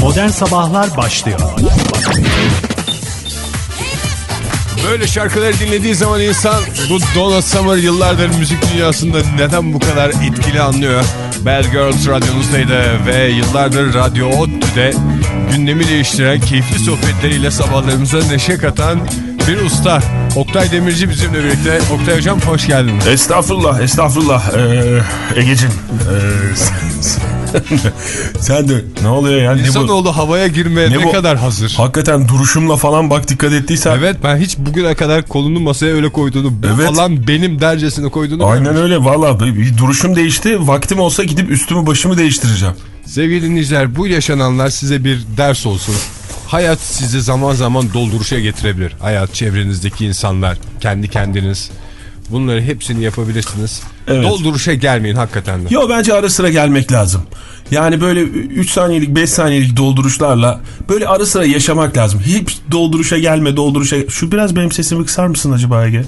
Modern Sabahlar başlıyor. Böyle şarkıları dinlediği zaman insan bu Donna Summer yıllardır müzik dünyasında neden bu kadar etkili anlıyor. Bad Girls radyonuzdaydı ve yıllardır Radyo ODTÜ'de gündemi değiştiren keyifli sohbetleriyle sabahlarımıza neşe katan bir usta. Oktay Demirci bizimle birlikte. Oktay Hocam hoş geldiniz. Estağfurullah, estağfurullah. Ee, Egeciğim. Ee, sen, de ne oluyor ya? Ne bu? İnsanoğlu havaya girmeye ne, Ne bu? kadar hazır. Hakikaten duruşumla falan bak dikkat ettiysen. Evet ben hiç bugüne kadar kolunu masaya öyle koyduğunu, Evet. falan benim dercesine koyduğunu Aynen görmedim. öyle valla duruşum değişti. Vaktim olsa gidip üstümü başımı değiştireceğim. Sevgili dinleyiciler bu yaşananlar size bir ders olsun. Hayat sizi zaman zaman dolduruşa getirebilir. Hayat, çevrenizdeki insanlar, kendi kendiniz. Bunları hepsini yapabilirsiniz. Evet. Dolduruşa gelmeyin hakikaten de. Yo bence ara sıra gelmek lazım. Yani böyle 3 saniyelik 5 saniyelik dolduruşlarla böyle ara sıra yaşamak lazım. Hep dolduruşa gelme dolduruşa. Şu biraz benim sesimi kısar mısın acaba Ege?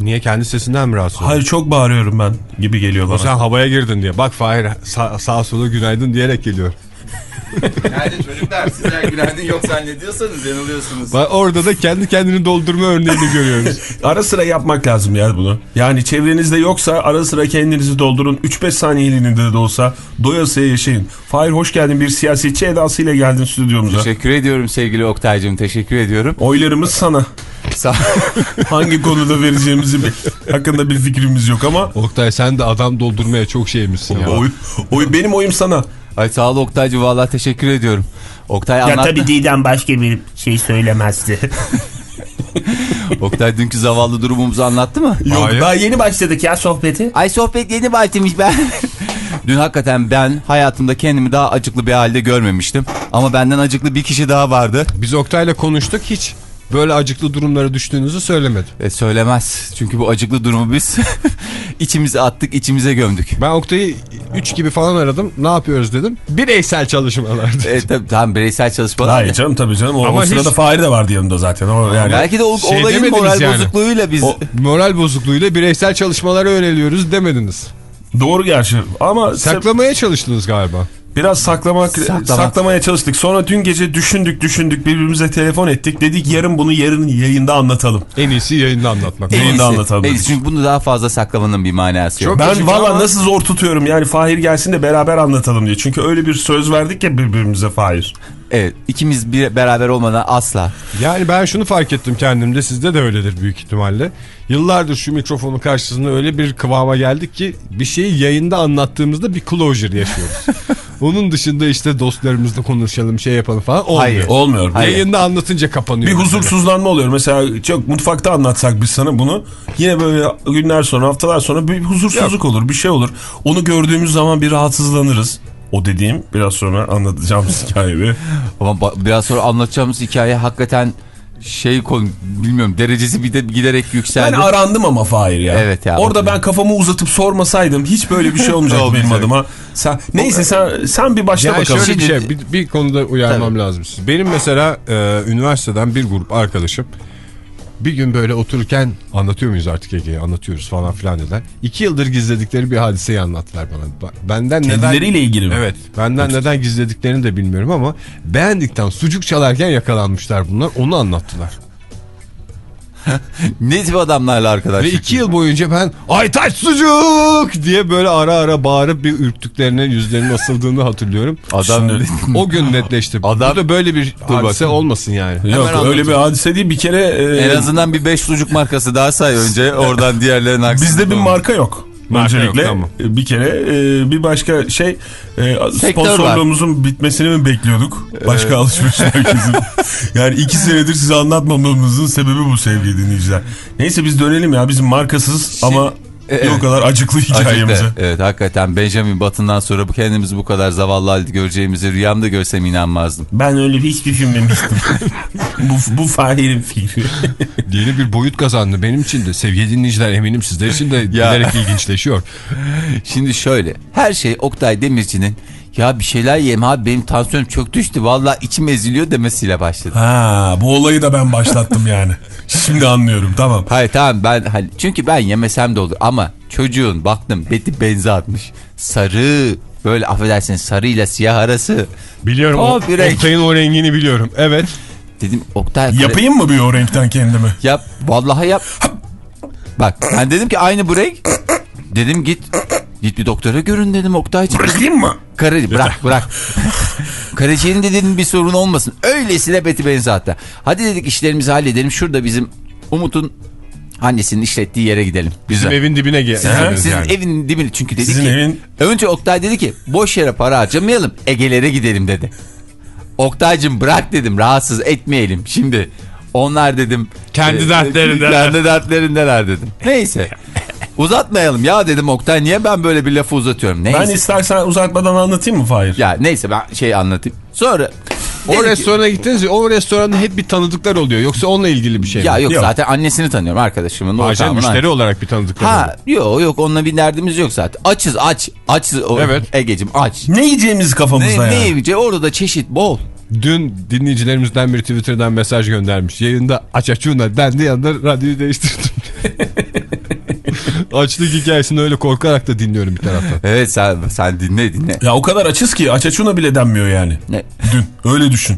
Niye kendi sesinden mi rahatsız oldun? Hayır çok bağırıyorum ben gibi geliyor O bana. sen havaya girdin diye. Bak Fahir sağ, sağa sola günaydın diyerek geliyor. Yani çocuklar sizler günaydın yok zannediyorsanız yanılıyorsunuz. Bak orada da kendi kendini doldurma örneğini görüyoruz. Ara sıra yapmak lazım ya bunu. Yani çevrenizde yoksa ara sıra kendinizi doldurun. 3-5 saniyeliğinde de olsa doyasıya yaşayın. Fahir hoş geldin bir siyasetçi edasıyla geldin stüdyomuza. Teşekkür ediyorum sevgili Oktay'cığım teşekkür ediyorum. Oylarımız sana. Hangi konuda vereceğimizi hakkında bir fikrimiz yok ama Oktay sen de adam doldurmaya çok şeymişsin ya. oy, oy benim oyum sana. Ay sağ ol Oktay'cığım valla teşekkür ediyorum. Oktay Ya anlattı. tabii Didem başka bir şey söylemezdi. Oktay dünkü zavallı durumumuzu anlattı mı? Yok Hayır. daha yeni başladık ya sohbeti. Ay sohbet yeni başlamış ben. Dün hakikaten ben hayatımda kendimi daha acıklı bir halde görmemiştim. Ama benden acıklı bir kişi daha vardı. Biz Oktay'la konuştuk hiç böyle acıklı durumlara düştüğünüzü söylemedi. E, söylemez. Çünkü bu acıklı durumu biz içimize attık, içimize gömdük. Ben Oktay'ı 3 gibi falan aradım. Ne yapıyoruz dedim. Bireysel çalışmalar dedi. E, tabii, tamam bireysel çalışmalar. Hayır canım tabii canım. O, Ama o sırada hiç- Fahir de vardı yanında zaten. O yani Belki de o, Şey olayın moral yani. bozukluğuyla biz... O moral bozukluğuyla bireysel çalışmalara yöneliyoruz demediniz. doğru gerçi. Ama Saklamaya çalıştınız galiba. Biraz saklamak, Saklamak. saklamaya çalıştık. Sonra dün gece düşündük düşündük birbirimize telefon ettik. Dedik yarın bunu yarın yayında anlatalım. En iyisi yayında anlatmak. En Yayında iyisi. anlatalım En iyisi. Çünkü bunu daha fazla saklamanın bir manası yok. Çok- Ben valla ama- nasıl zor tutuyorum yani Fahir gelsin de beraber anlatalım diye. Çünkü öyle bir söz verdik ya birbirimize Fahir. Evet ikimiz bir beraber olmadan asla. Yani ben şunu fark ettim kendimde. Sizde de öyledir büyük ihtimalle. Yıllardır şu mikrofonun karşısında öyle bir kıvama geldik ki bir şeyi yayında anlattığımızda bir closure yaşıyoruz. Onun dışında işte dostlarımızla konuşalım şey yapalım falan olmuyor. Hayır. Olmuyor. Hayır. Yayında anlatınca kapanıyor. Bir mesela. huzursuzlanma oluyor. Mesela çok mutfakta anlatsak biz sana bunu. Yine böyle günler sonra haftalar sonra bir huzursuzluk olur bir şey olur. Onu gördüğümüz zaman bir rahatsızlanırız. O dediğim biraz sonra anlatacağımız hikayeyi. Ama biraz sonra anlatacağımız hikaye hakikaten şey konu bilmiyorum derecesi bir de giderek Ben yükseldi. arandım ama Fahir ya. Evet ya. Orada ben kafamı uzatıp sormasaydım hiç böyle bir şey olmayacaktı benim adıma. Sen, neyse sen sen bir başla Yani bakalım. şöyle bir şey bir, bir konuda uyarmam lazım siz. Benim mesela e, üniversiteden bir grup arkadaşım bir gün böyle otururken anlatıyor muyuz artık Ege'ye anlatıyoruz falan filan dediler. İki yıldır gizledikleri bir hadiseyi anlattılar bana. Ba- Benden neden... Kendileriyle ilgili mi? Evet benden neden gizlediklerini de bilmiyorum ama beğendikten sucuk çalarken yakalanmışlar bunlar onu anlattılar. Ne tip adamlarla arkadaş? Ve iki yıl boyunca ben Aytaç sucuk diye böyle ara ara bağırıp bir ürktüklerine yüzlerinin asıldığını hatırlıyorum. Adam O gün netleşti. Adam- Burada böyle bir hadise bakayım. olmasın yani. Yok Hemen öyle bir hadise değil bir kere e, en azından bir 5 sucuk markası daha say önce oradan diğerlerinin aksine. bizde bir marka yok. Marka Öncelikle yok, tamam. bir kere e, bir başka şey e, sponsorluğumuzun bitmesini mi bekliyorduk? Başka alışveriş merkezinin. yani iki senedir size anlatmamamızın sebebi bu sevgili dinleyiciler. Neyse biz dönelim ya bizim markasız ama Evet. bir o kadar acıklı hikayemize. Acıklı. Evet hakikaten Benjamin Batın'dan sonra bu kendimizi bu kadar zavallı halde göreceğimizi rüyamda görsem inanmazdım. Ben öyle hiç düşünmemiştim. bu, bu Fahir'in fikri. Yeni bir boyut kazandı benim için de. Sevgili dinleyiciler eminim sizler için de giderek ilginçleşiyor. Şimdi şöyle her şey Oktay Demirci'nin ya bir şeyler yiyeyim abi benim tansiyonum çok düştü valla içim eziliyor demesiyle başladı. Ha bu olayı da ben başlattım yani. Şimdi anlıyorum tamam. Hayır tamam ben hani çünkü ben yemesem de olur ama çocuğun baktım beti benzi atmış sarı Böyle affedersiniz sarıyla siyah arası. Biliyorum O o, renk. Oktay'ın o rengini biliyorum. Evet. Dedim Oktay. kare- Yapayım mı bir o renkten kendimi? Yap. Vallahi yap. Bak ben dedim ki aynı bu renk. Dedim git. Git bir doktora görün dedim Oktay'cığım. Bırakayım mı? Karaci bırak bırak. Karaciğerinde dedim bir sorun olmasın. Öylesine beti benzi hatta. Hadi dedik işlerimizi halledelim. Şurada bizim Umut'un annesinin işlettiği yere gidelim. Bizim Güzel. evin dibine gel. Sizin, yani. evin dibine çünkü dedi Sizin ki. evin- Önce Oktay dedi ki boş yere para harcamayalım Ege'lere gidelim dedi. Oktay'cım bırak dedim rahatsız etmeyelim. Şimdi onlar dedim. Kendi e, dertlerindeler. Kendi dertlerindeler dedim. Neyse. Uzatmayalım ya dedim Oktay niye ben böyle bir lafı uzatıyorum. Neyse. Ben istersen uzatmadan anlatayım mı Fahir? Ya neyse ben şey anlatayım. Sonra O restorana gittiniz ya o restoranda hep bir tanıdıklar oluyor. Yoksa onunla ilgili bir şey mi? ya yok, Yok. zaten annesini tanıyorum arkadaşımın. Ortağımın. müşteri olarak bir tanıdıklar oluyor. Ha yok yok onunla bir derdimiz yok zaten. Açız aç. Açız. Evet. Ege'cim aç. Ne yiyeceğimiz kafamızda Ne, ya? ne yiyeceği orada da çeşit bol. Dün dinleyicilerimizden biri Twitter'dan mesaj göndermiş. Yayında aç açuna dendi yanında radyoyu değiştirdim. Açlık hikayesini öyle korkarak da dinliyorum bir taraftan. Evet sen, sen dinle dinle. Ya o kadar açız ki aç açuna bile denmiyor yani. Ne? Dün öyle düşün.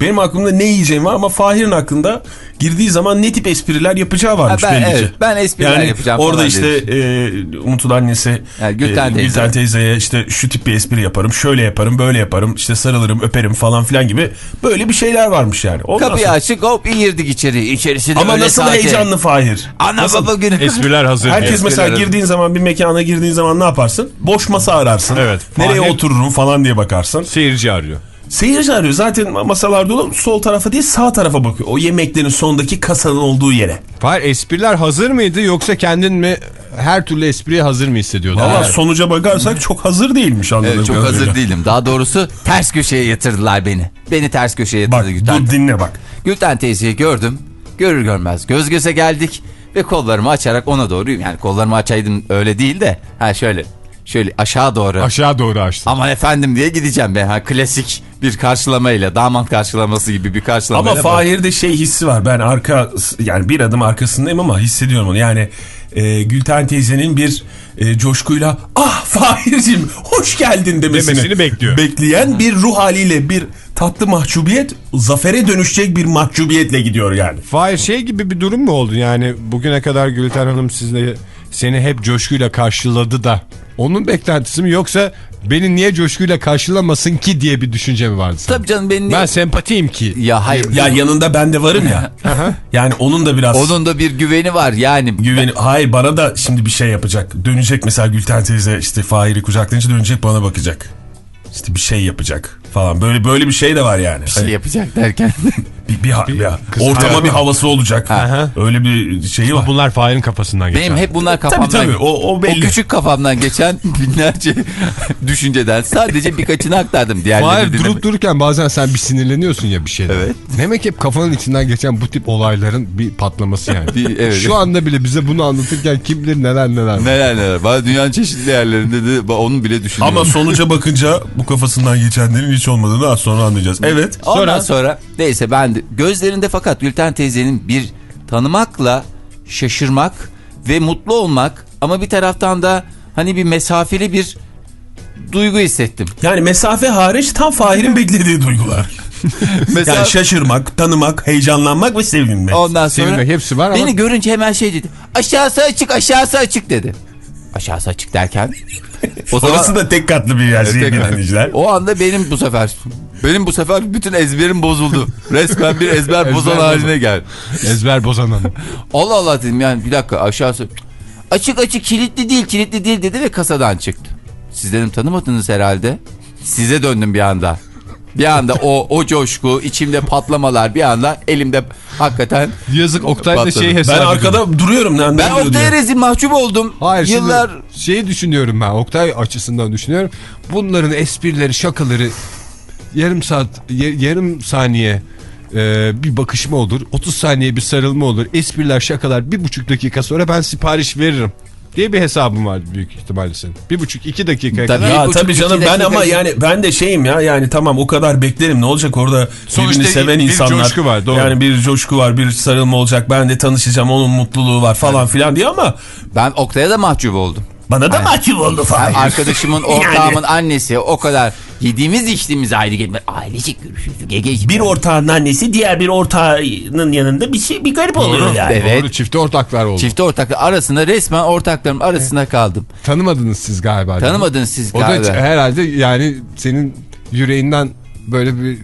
Benim aklımda ne yiyeceğim var ama Fahir'in aklında girdiği zaman ne tip espriler yapacağı varmış Ha, ben- belli evet, ben espriler yani yapacağım Orada işte e, Umut'un annesi Yani Gülten e, teyze. Gülten teyzeye işte şu tip bir espri yaparım, şöyle yaparım, böyle yaparım, işte sarılırım, öperim falan filan gibi böyle bir şeyler varmış yani. Ondan Kapıyı sonra- açık hop girdik içeri. İçerisi de Ama nasıl saate. heyecanlı Fahir. Ana Nasıl? baba günü. Espriler hazır. Herkes diye. mesela Espriler- girdiğin zaman bir mekana girdiğin zaman ne yaparsın? Boş masa ararsın. Evet. Nereye Fahir- otururum falan diye bakarsın. Seyirci arıyor. Seyirci arıyor. Zaten masalarda olan sol tarafa değil sağ tarafa bakıyor. O yemeklerin sondaki kasanın olduğu yere. Hayır espriler hazır mıydı yoksa kendin mi her türlü espriye hazır mı hissediyordun? Valla Evet. sonuca bakarsak çok hazır değilmiş anladığım Evet, çok kadarıyla. hazır değilim. Daha doğrusu ters köşeye yatırdılar beni. Beni ters köşeye yatırdı Bak Gülten. dur dinle bak. Gülten teyzeyi gördüm. Görür görmez göz göze geldik. Ve kollarımı açarak ona doğru yani kollarımı açaydım öyle değil de. Ha şöyle şöyle aşağı doğru. Aşağı doğru açtın. Aman efendim diye gideceğim ben. Ha, klasik bir karşılamayla damat karşılaması gibi bir karşılamayla. Ama Fahir'de şey hissi var. Ben arka yani bir adım arkasındayım ama hissediyorum onu. Yani e, Gülten teyzenin bir e, coşkuyla ah Fahir'cim hoş geldin demesini, Demesini bekliyor. Bekleyen bir ruh haliyle bir tatlı mahcubiyet zafere dönüşecek bir mahcubiyetle gidiyor yani. Fahir şey gibi bir durum mu oldu? Yani bugüne kadar Gülten Hanım sizle seni hep coşkuyla karşıladı da onun beklentisi mi yoksa beni niye coşkuyla karşılamasın ki diye bir düşünce mi vardı sana? Tabii canım benim... Ben sempatiyim ki. Ya hayır. Ya yanında ben de varım ya. yani onun da biraz Onun da bir güveni var yani. güveni. Hayır bana da şimdi bir şey yapacak. Dönecek mesela Gülten teyze işte Fahir'i kucaklayınca dönecek bana bakacak. İşte bir şey yapacak falan. Böyle böyle bir şey de var yani. Bir şey yapacak derken. Bir, bir, bir- kız- ortama Ha. bir havası olacak. Öyle bir şeyi var. Bunlar Fahir'in kafasından geçer. Benim hep bunlar Tabii kafamdan. tabii o, o belli. küçük kafamdan geçen binlerce düşünceden sadece birkaçını aktardım. Fahir durup dururken bazen sen bir sinirleniyorsun ya bir şeyden. Evet. Demek hep kafanın içinden geçen bu tip olayların bir patlaması yani. Bir- evet. Şu anda bile bize bunu anlatırken kim bilir neler neler. Neler neler. Bana dünyanın çeşitli yerlerinde de onun bile düşünüyorum. Ama sonuca bakınca bu kafasından geçenlerin hiç olmadığını az sonra anlayacağız. Evet. Ondan sonra neyse ben de gözlerinde fakat Gülten teyzenin bir tanımakla şaşırmak ve mutlu olmak ama bir taraftan da hani bir mesafeli bir duygu hissettim. Yani mesafe hariç tam Fahir'in beklediği duygular. Mesela Yani şaşırmak, tanımak, heyecanlanmak ve sevinmek. ondan sonra Sevinmek hepsi var ama beni görünce hemen şey dedi. Aşağısı açık aşağısı açık dedi. Aşağısı açık derken o zaman Orası da tek katlı bir yer sevgili dinleyiciler. O anda benim bu sefer benim bu sefer bütün ezberim bozuldu. Resmen bir ezber bozan Ezber haline gel. ezber bozan hanım. Allah Allah dedim yani bir dakika aşağısı. Açık açık kilitli değil kilitli değil dedi ve kasadan çıktı. Siz dedim tanımadınız herhalde. Size döndüm bir anda. Bir anda o o coşku, içimde patlamalar bir anda elimde hakikaten Yazık Oktay da Patladı. şey Ben hesap ediyor. arkada duruyorum. Ne, ne ben Oktay'a diye. rezil mahcup oldum. Hayır Yıllar şimdi şeyi düşünüyorum ben Oktay açısından düşünüyorum. Bunların esprileri şakaları yarım saat ya- yarım saniye e, bir bakışma olur. 30 saniye bir sarılma olur. Espriler şakalar bir buçuk dakika sonra ben sipariş veririm. Diye bir hesabım var büyük ihtimalle senin. Bir buçuk iki dakika Tabii. kadar. Ya Bir buçuk, tabii canım ben ama yani ben de şeyim ya yani tamam o kadar beklerim ne olacak orada Sonuçta birbirini seven bir insanlar. coşku var, doğru. Yani bir coşku var bir sarılma olacak ben de tanışacağım onun mutluluğu var falan filan diye ama ben Oktay'a da mahcup oldum. Bana da mahcup oldu Fahir. arkadaşımın ortağımın annesi o kadar yediğimiz içtiğimiz ayrı gelme. Ailecek görüşürdük. Ege. Bir ortağın annesi diğer bir ortağının yanında bir şey bir garip oluyor yani. Evet. Doğru çifte ortaklar oldu. Çifte ortaklar arasında resmen ortaklarım arasında kaldım. Tanımadınız siz galiba. Tanımadınız siz O da galiba. herhalde yani senin yüreğinden böyle bir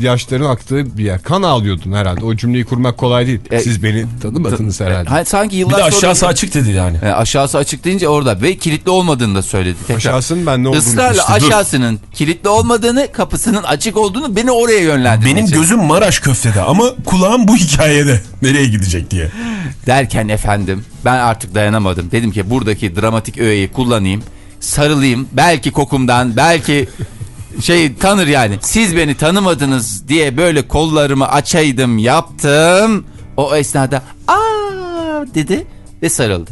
yaşların aktığı bir yer. Kan ağlıyordun herhalde. O cümleyi kurmak kolay değil. E, Siz beni tanımadınız herhalde. Hani sanki Bir yıllar de sonra... aşağısı açık dedi yani. E, aşağısı açık deyince orada ve kilitli olmadığını da söyledi. Tekrar. Aşağısının ben ne olduğunu Israrla işte, dur. aşağısının kilitli olmadığını, kapısının açık olduğunu beni oraya yönlendirdi. Benim gözüm Maraş köftede ama kulağım bu hikayede. Nereye gidecek diye. Derken efendim ben artık dayanamadım. Dedim ki buradaki dramatik öğeyi kullanayım. Sarılayım. Belki kokumdan, belki şey tanır yani. Siz beni tanımadınız diye böyle kollarımı açaydım yaptım. O esnada aa dedi ve sarıldı.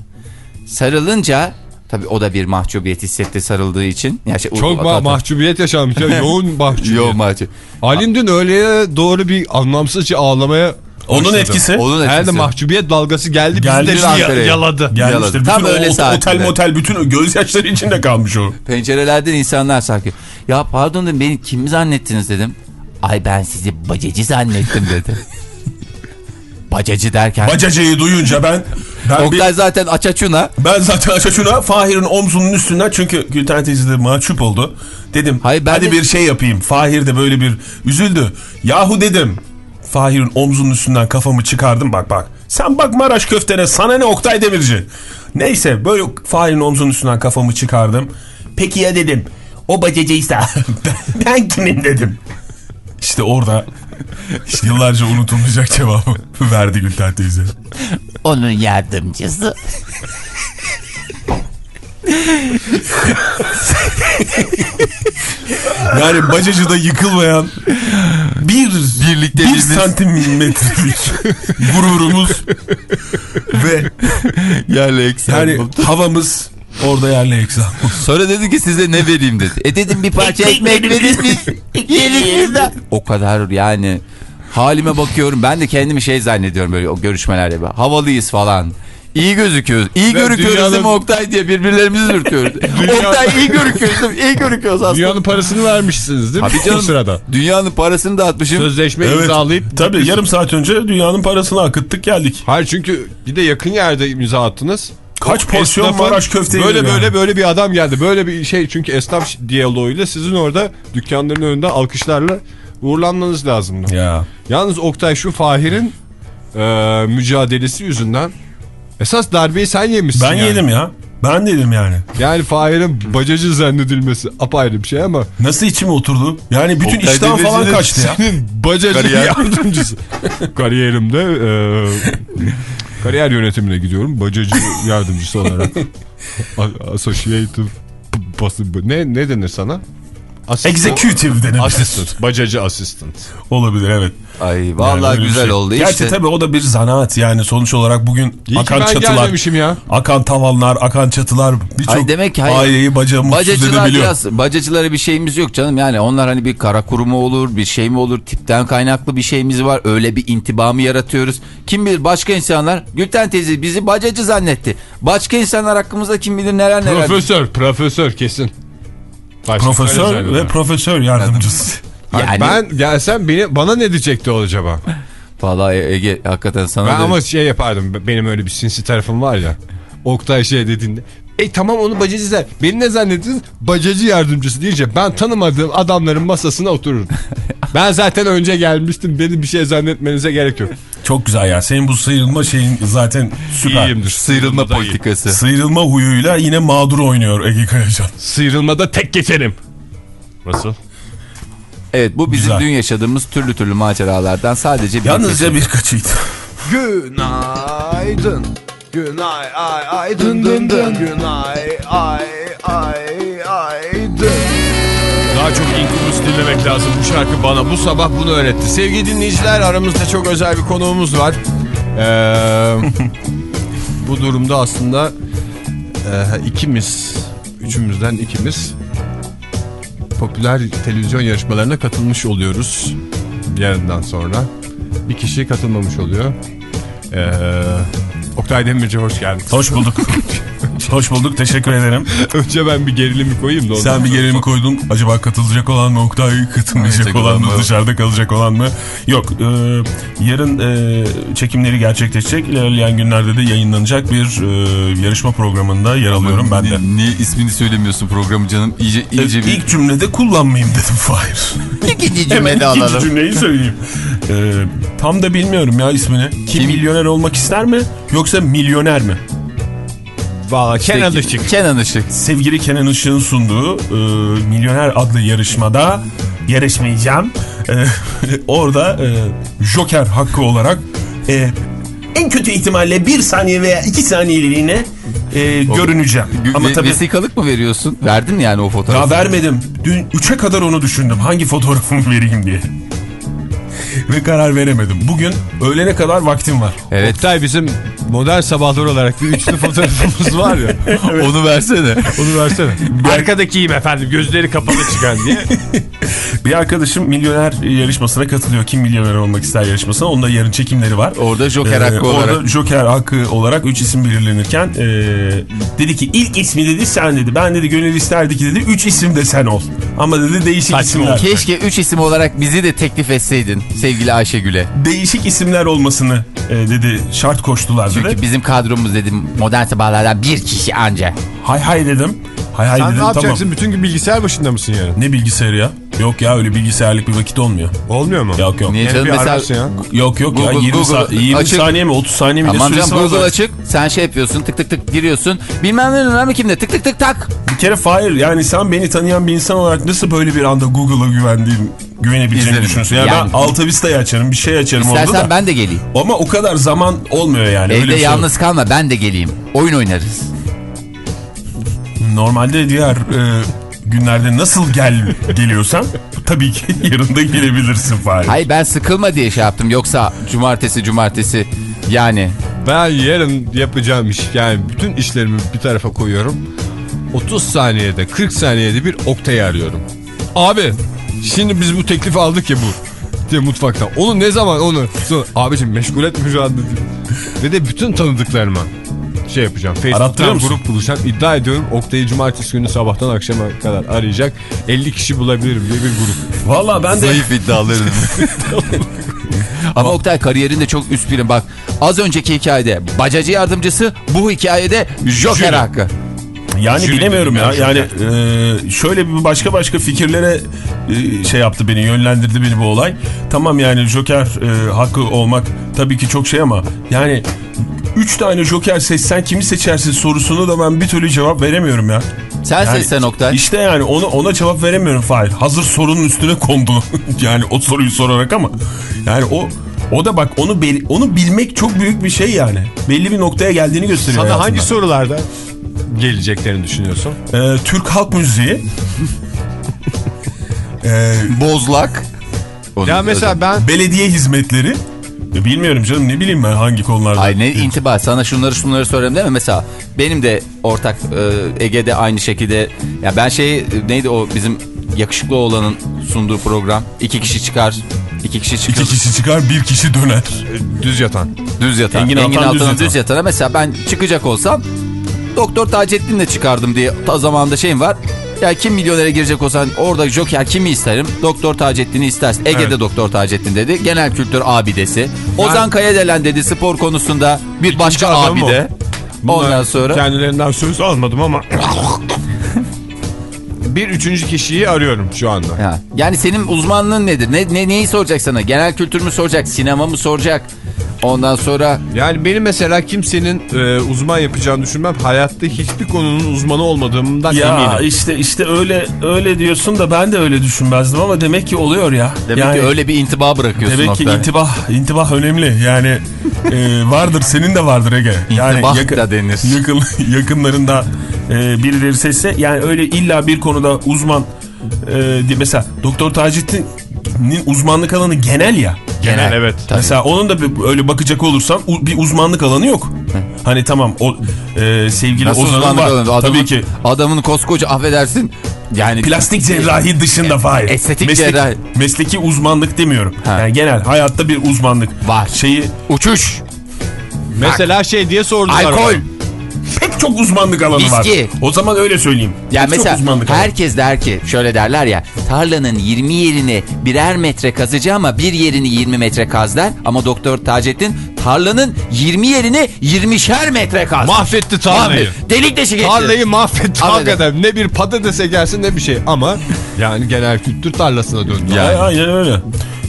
Sarılınca tabii o da bir mahcubiyet hissetti sarıldığı için. Yani şey, Çok ma- mahcubiyet yaşanmış ya. Yoğun mahcubiyet. Yoğun mahcup. Halin dün öğleye doğru bir anlamsızca ağlamaya Onun etkisi. Onun Herhalde etkisi. mahcubiyet dalgası geldi. Geldi bizi de Ankara'ya. yaladı. Gelmiştir. Yaladı. Bütün Tam o- öyle o-. Otel motel bütün gözyaşları içinde kalmış o. Pencerelerden insanlar sarkıyor. Ya pardon dedim beni kim zannettiniz dedim. Ay ben sizi bacacı zannettim dedi. bacacı derken. Bacacayı duyunca ben ben, bir, Oktay zaten açaçuna. ben zaten açaçuna Fahir'in omzunun üstünden çünkü Gülten teyze de mahcup oldu. Dedim Hayır, ben hadi de- bir şey yapayım. Fahir de böyle bir üzüldü. Yahu dedim. Fahir'in omzunun üstünden kafamı çıkardım bak bak. Sen bak Maraş köftene sana ne Oktay Demirci. Neyse böyle Fahir'in omzunun üstünden kafamı çıkardım. Peki ya dedim. O bacacıysa ben, ben kimim dedim. İşte orada işte yıllarca unutulmayacak cevabı verdi Gülten teyze. Onun yardımcısı. Yani bacacıda yıkılmayan bir, Birlikte bir santimetrelik gururumuz ve Yerle eksen. yani havamız orada yerle eksan. Sonra dedi ki size ne vereyim dedi. E dedim bir parça ekmek verir misin? Yiyelim biz de. O kadar yani halime bakıyorum. Ben de kendimi şey zannediyorum böyle o görüşmelerde. Havalıyız falan. İyi gözüküyoruz. İyi Ve görüküyoruz dünyanın- değil mi Oktay diye birbirlerimizi dürtüyoruz. Oktay iyi görüküyoruz değil mi? İyi görüküyoruz aslında. Dünyanın parasını vermişsiniz değil mi? Tabii canım. sırada. Dünyanın parasını dağıtmışım. Sözleşme imzalayıp. tabii yarım saat önce dünyanın parasını akıttık geldik. Hayır çünkü bir de yakın yerde imza attınız. Kaç porsiyon esnafın Maraş köfte Böyle böyle yani. böyle bir adam geldi. Böyle bir şey çünkü esnaf diyaloğuyla sizin orada dükkanların önünde alkışlarla uğurlanmanız lazımdı. Ya. Yalnız Oktay şu Fahir'in e, mücadelesi yüzünden esas darbeyi sen yemişsin. Ben yani. yedim ya. Ben de yedim yani. Yani Fahir'in bacacı zannedilmesi apayrı bir şey ama. Nasıl içime oturdu? Yani bütün Oktay iştahım falan kaçtı ya. Senin bacacı Kariyer. yardımcısı. Kariyerimde e, kariyer yönetimine gidiyorum. Bacacı yardımcısı olarak. A- Associative possible. Ne, ne denir sana? Asistan- Executive denebilir. Assistant. Bacacı assistant. Olabilir evet. Ay Yani vallahi bir güzel şey. oldu Gerçi işte. tabii o da bir zanaat yani sonuç olarak bugün İyi akan çatılar, ya. akan tavanlar, akan çatılar birçok Ay demek ki hayır. aileyi mutsuz Bacacılar edebiliyor. biraz, bacacılara bir şeyimiz yok canım. Yani onlar hani bir kara kuru mu olur, bir şey mi olur, tipten kaynaklı bir şeyimiz var. Öyle bir intiba mı yaratıyoruz? Kim bilir başka insanlar, Gülten teyze bizi bacacı zannetti. Başka insanlar hakkımızda kim bilir neler neler. Profesör, profesör kesin. Başka Profesör ve profesör yardımcısı. Yani- Ben gelsem beni, bana ne diyecekti o acaba? Vallahi Ege hakikaten sana Ben da- ama şey yapardım. Benim öyle bir sinsi tarafım var ya. Oktay şey dediğinde. E tamam onu bacacı. Beni ne zannettiniz? Bacacı yardımcısı deyince ben tanımadığım adamların masasına otururum. ben zaten önce gelmiştim. Beni bir şey zannetmenize gerek yok. Çok güzel ya. Senin bu sıyrılma şeyin zaten süper. İyiyimdir. sıyrılma da iyi. politikası. Sıyrılma huyuyla yine mağdur oynuyor Ege Kayacan. Sıyrılmada tek geçerim. Nasıl? Evet bu bizim Güzel. dün yaşadığımız türlü türlü maceralardan sadece bir Yalnızca birkaçıydı. Günaydın. Günay ay ay dın dın dın. Günay ay ay ay dın. Daha çok Incubus dinlemek lazım. Bu şarkı bana bu sabah bunu öğretti. Sevgili dinleyiciler aramızda çok özel bir konuğumuz var. Ee, bu durumda aslında e, ikimiz, üçümüzden ikimiz popüler televizyon yarışmalarına katılmış oluyoruz. Yarından sonra. Bir kişi katılmamış oluyor. Ee, Oktay Demirci hoş geldin. Hoş bulduk. Hoş bulduk teşekkür ederim. Önce ben bir gerilimi koyayım da Sen bir gerilimi koydun. Acaba katılacak olan mı Oktay? Katılmayacak Katılacak olan mı? Dışarıda kalacak olan mı? Yok. e, yarın e, çekimleri gerçekleşecek. İlerleyen günlerde de yayınlanacak bir e, yarışma programında yer alıyorum ben de. Niye ismini söylemiyorsun programı canım? İyice, iyice bir... İlk cümlede kullanmayayım dedim Fahir. İkinci Hemen cümlede ikinci alalım. cümleyi söyleyeyim. E, tam da bilmiyorum ya ismini. Kim, Kim? milyoner olmak ister mi? Yoksa milyoner mi? Valla Kenan Işık. Kenan Işık. sevgili Kenan Işık'ın sunduğu e, Milyoner adlı yarışmada yarışmayacağım. E, orada e, Joker hakkı olarak e, en kötü ihtimalle bir saniye veya iki saniyeliğine e, görüneceğim. Ama tabii Vesikalık mı veriyorsun? Verdin yani o fotoğrafı? daha vermedim. Dün 3'e kadar onu düşündüm. Hangi fotoğrafımı vereyim diye. Ve karar veremedim. Bugün öğlene kadar vaktim var. Evet. Oktay bizim modern sabahlar olarak bir üçlü fotoğrafımız var ya. Onu versene. Onu versene. Arkadakiyim efendim gözleri kapalı çıkan diye. Bir arkadaşım milyoner yarışmasına katılıyor. Kim milyoner olmak ister yarışmasına. Onda yarın çekimleri var. Orada Joker Ee, hakkı orada olarak. Joker hakkı olarak 3 isim belirlenirken ee, dedi ki ilk ismi dedi sen dedi. Ben dedi gönül isterdi ki dedi 3 isim de sen ol. Ama dedi değişik Saçma isimler. Keşke 3 isim olarak bizi de teklif etseydin sevgili Ayşegül'e. Değişik isimler olmasını ee, dedi şart koştular dedi. Çünkü bizim kadromuz dedim modern sabahlardan bir kişi anca. Hay hay dedim. Hay hay Sen dedim ne yapacaksın? tamam. Bütün gün bilgisayar başında mısın yani? Ne bilgisayarı ya? Yok ya öyle bilgisayarlık bir vakit olmuyor. Olmuyor mu? Yok yok. Niye canım mesela ya. Yok yok ya Google- 20, sa- Google 20 açık. saniye mi 30 saniye mi süresi canım var? Google açık. Sen şey yapıyorsun tık tık tık giriyorsun. Bilmem ne önemli kimde tık tık tık tak. Bir kere Fahir yani sen beni tanıyan bir insan olarak nasıl böyle bir anda Google'a güvendiğim, güvenebileceğini düşünüyorsun? Yani, Yani- ben Alta Vista'yı açarım bir şey açarım orada İstersen da. ben de geleyim. Ama o kadar zaman olmuyor yani. öyle Evde bir şey yalnız kalma ben de geleyim. Oyun oynarız. Normalde diğer e, günlerde nasıl gel geliyorsan tabii ki yarın da gelebilirsin Fahir. Hayır ben sıkılma diye şey yaptım. Yoksa cumartesi cumartesi yani. Ben yarın yapacağım iş yani bütün işlerimi bir tarafa koyuyorum. 30 saniyede 40 saniyede bir Oktay'ı arıyorum. Abi şimdi biz bu teklifi aldık ya bu diye mutfakta. Onu ne zaman onu? Sonra, abicim meşgul etme şu anda. diye. Ve de bütün tanıdıklarıma şey yapacağım. Facebook'tan grup bulacağım. İddia ediyorum Oktay'ı cumartesi günü sabahtan akşama kadar arayacak. 50 kişi bulabilirim diye bir grup. Valla ben de Zayıf iddialarım. Ama Oktay kariyerinde çok üst birim. Bak az önceki hikayede bacacı yardımcısı bu hikayede Joker Jüri. hakkı. Yani Jüri bilemiyorum ya. ya, Yani e, şöyle bir başka başka fikirlere e, şey yaptı beni yönlendirdi beni bu olay. Tamam yani Joker e, hakkı olmak tabii ki çok şey ama yani 3 tane Joker seçsen kimi seçersin sorusunu da ben bir türlü cevap veremiyorum ya. Sen Yani seçsen Oktay. İşte yani onu ona cevap veremiyorum Fahir. Hazır sorunun üstüne kondu. yani o soruyu sorarak ama yani o o da bak onu onu bilmek çok büyük bir şey yani. Belli bir noktaya geldiğini gösteriyor. Sana hayatında. hangi sorularda geleceklerini düşünüyorsun? Ee, Türk halk müziği. Ee, Bozlak. Onu- Ya mesela ben belediye hizmetleri. Ya bilmiyorum canım ne bileyim ben hangi konularda. Ay ne intiba sana şunları şunları söyleyeyim değil mi? Mesela benim de ortak e, Ege'de aynı şekilde ya ben şey neydi o bizim yakışıklı oğlanın sunduğu program iki kişi çıkar iki kişi çıkar İki kişi çıkar bir kişi döner. düz yatan. düz yatan Engin Engin, Altan düz Altan'ın yatan. düz yatana mesela ben çıkacak olsam Doktor Taceddin'le çıkardım diye ta zamanında şeyim var. Ya kim milyonere girecek olsan orada Joker kimi isterim? Doktor Taceddin'i istersin. Ege'de Evet. Doktor Taceddin dedi. Genel kültür abidesi. Ozan Kayadelen dedi spor konusunda bir başka abide. Ondan Bunlar sonra Kendilerinden söz almadım ama... bir üçüncü kişiyi arıyorum şu anda. Yani senin uzmanlığın nedir? Ne, ne neyi soracak sana? Genel kültür mü soracak? Sinema mı soracak? Ondan sonra Yani benim mesela kimsenin e, uzman yapacağını düşünmem. Hayatta hiçbir konunun uzmanı olmadığımdan Ya eminim. işte işte öyle öyle diyorsun da ben de öyle düşünmezdim ama demek ki oluyor ya. demek yani, ki öyle bir intiba bırakıyorsun. Demek ki intibah, intibah önemli. Yani e, vardır, senin de vardır Ege. Yani İntibah da denir. Yakın, yakınlarında e, birileri seçse yani öyle illa bir konuda uzman e, di- mesela Doktor Taceddin'in uzmanlık alanı genel ya. Genel evet. Tabii. Mesela onun da bir- öyle bakacak olursan u- bir uzmanlık alanı yok. Hani tamam o e, sevgili Nasıl Ozan'ın uzmanlık var. alanı? Adamın, Tabii ki Adamın koskoca affedersin. Yani plastik cerrahi dışında faiz. estetik cerrahi. Mesleki uzmanlık demiyorum. Ha. Yani genel hayatta bir uzmanlık. Var. Şeyi uçuş. Mesela şey diye sordular. Alkol. bana. Çok uzmanlık alanı var. Viski. O zaman öyle söyleyeyim. Yani Pek çok mesela uzmanlık alanı. herkes der ki şöyle derler ya tarlanın 20 yerini birer metre kazıcı ama bir yerini 20 metre kaz der. Ama Doktor Taceddin tarlanın 20 yerini 20'şer metre kaz. Mahvetti tarlayı. Mahvet- Delik deşik etti. Tarlayı mahvetti hakikaten. Ne bir patates ekersin ne bir şey. Ama yani genel kültür tarlasına döndü. Ya. Ay- Aynen öyle.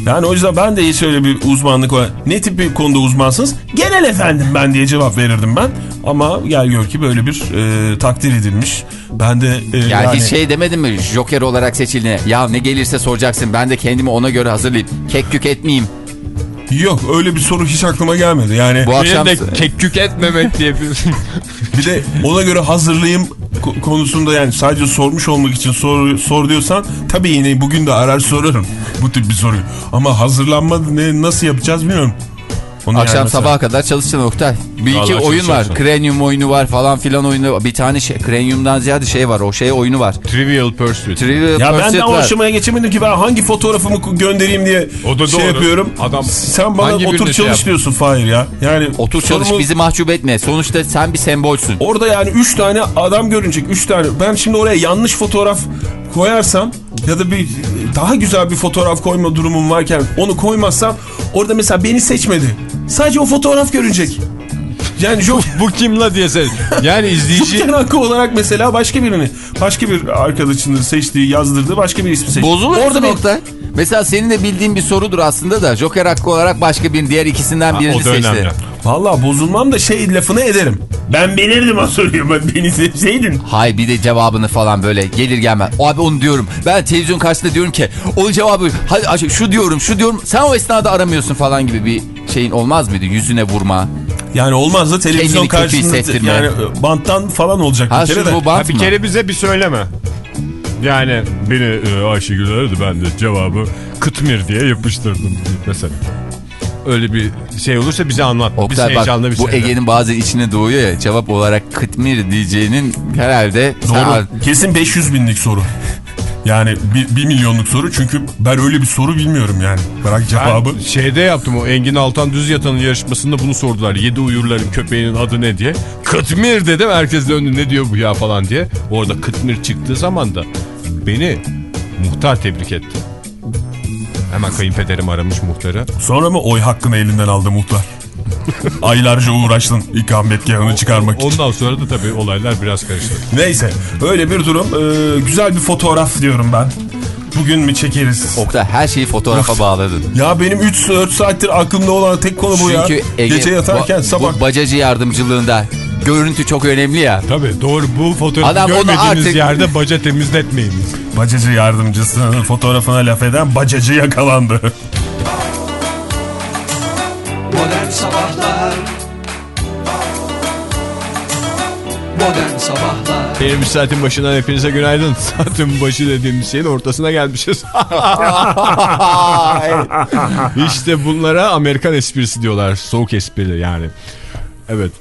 Yani o yüzden ben de hiç öyle bir uzmanlık var. Ne tip bir konuda uzmansınız? Genel efendim ben diye cevap verirdim ben. Ama gel gör ki böyle bir e, takdir edilmiş. Ben de e, Yani, yani, hiç şey demedin mi Joker olarak seçildiğine ya ne gelirse soracaksın ben de kendimi ona göre hazırlayayım kek kük etmeyeyim. yok öyle bir soru hiç aklıma gelmedi. Yani Bu akşam de kekkük etmemek diye bir... bir de ona göre hazırlayayım konusunda yani sadece sormuş olmak için sor, sor diyorsan tabii yine bugün de arar sorarım bu tip bir soruyu. Ama hazırlanma ne nasıl yapacağız bilmiyorum. Onu Akşam sabaha kadar çalışacaksın Oktay. Bir iki Vallahi oyun var. Cranium oyunu var falan filan oyunu. Bir tane şey, Cranium'dan ziyade şey var. O şey oyunu var. Trivial Pursuit. Trivial Ya ben Pursuit de o aşamaya geçemedim ki ben hangi fotoğrafımı göndereyim diye O da şey doğru. yapıyorum. Adam Sen bana hangi otur şey çalış yap- diyorsun Fahir ya. Yani Otur çalış sorumu- bizi mahcup etme. Sonuçta sen bir sembolsün. Orada yani 3 tane adam görünecek 3 tane. Ben şimdi oraya yanlış fotoğraf koyarsam ya da bir daha güzel bir fotoğraf koyma durumum varken onu koymazsam orada mesela beni seçmedi. Sadece o fotoğraf görünecek. Yani çok Bu kim la diye sen. Yani izleyici Joker hakkı olarak mesela başka birini, başka bir arkadaşını seçtiği, yazdırdığı başka bir ismi seçti. Bozulur Orada bir Oktay. Mesela senin de bildiğin bir sorudur aslında da Joker hakkı olarak başka bir diğer ikisinden birini o da seçti. önemli. Valla bozulmam da şey lafını ederim. Ben bilirdim o soruyu. Ben beni seçseydin. Hay bir de cevabını falan böyle gelir gelmez. Abi onu diyorum. Ben televizyon karşısında diyorum ki o cevabı hadi şu diyorum şu diyorum. Sen o esnada aramıyorsun falan gibi bir şeyin olmaz mıydı? Yüzüne vurma. Yani olmaz da televizyon Kendini karşısında yani e, banttan falan olacak Ha bir kere de. Ha, bir kere bize bir söyleme. Yani beni e, Ayşegül aradı ben de cevabı Kıtmir diye yapıştırdım mesela. Öyle bir şey olursa bize anlat. Biz Oktay bak heyecanla bir bu. Ege'nin bazı içine doğuyor ya cevap olarak kıtmir diyeceğinin herhalde Doğru. sen- Kesin 500 binlik soru. Yani 1 milyonluk soru çünkü ben öyle bir soru bilmiyorum yani. Bırak cevabı. Ben şeyde yaptım o Engin Altan Düz Yatan'ın yarışmasında bunu sordular. Yedi uyurların köpeğinin adı ne diye. Kıtmir dedim herkes döndü ne diyor bu ya falan diye. Orada Kıtmir çıktığı zaman da beni muhtar tebrik etti. Hemen kayınpederim aramış muhtarı. Sonra mı oy hakkını elinden aldı muhtar? Aylarca uğraştın ikametgahını çıkarmak için. Ondan sonra da tabii olaylar biraz karıştı. Neyse öyle bir durum. Ee, güzel bir fotoğraf diyorum ben. Bugün mü çekeriz? Oktay her şeyi fotoğrafa bağladın. Ya benim 3-4 saattir aklımda olan tek konu bu ya. Çünkü Ege, Gece yatarken bu, sabah. bu bacacı yardımcılığında görüntü çok önemli ya. Tabii doğru bu fotoğrafı Adam görmediğiniz artık- yerde baca temizletmeyin. Bacacı yardımcısının fotoğrafına laf eden bacacı yakalandı. Modern Sabahlar Modern Sabahlar Benim saatin başından hepinize günaydın. Saatin başı dediğimiz şeyin ortasına gelmişiz. işte bunlara Amerikan esprisi diyorlar. Soğuk espri yani. Evet.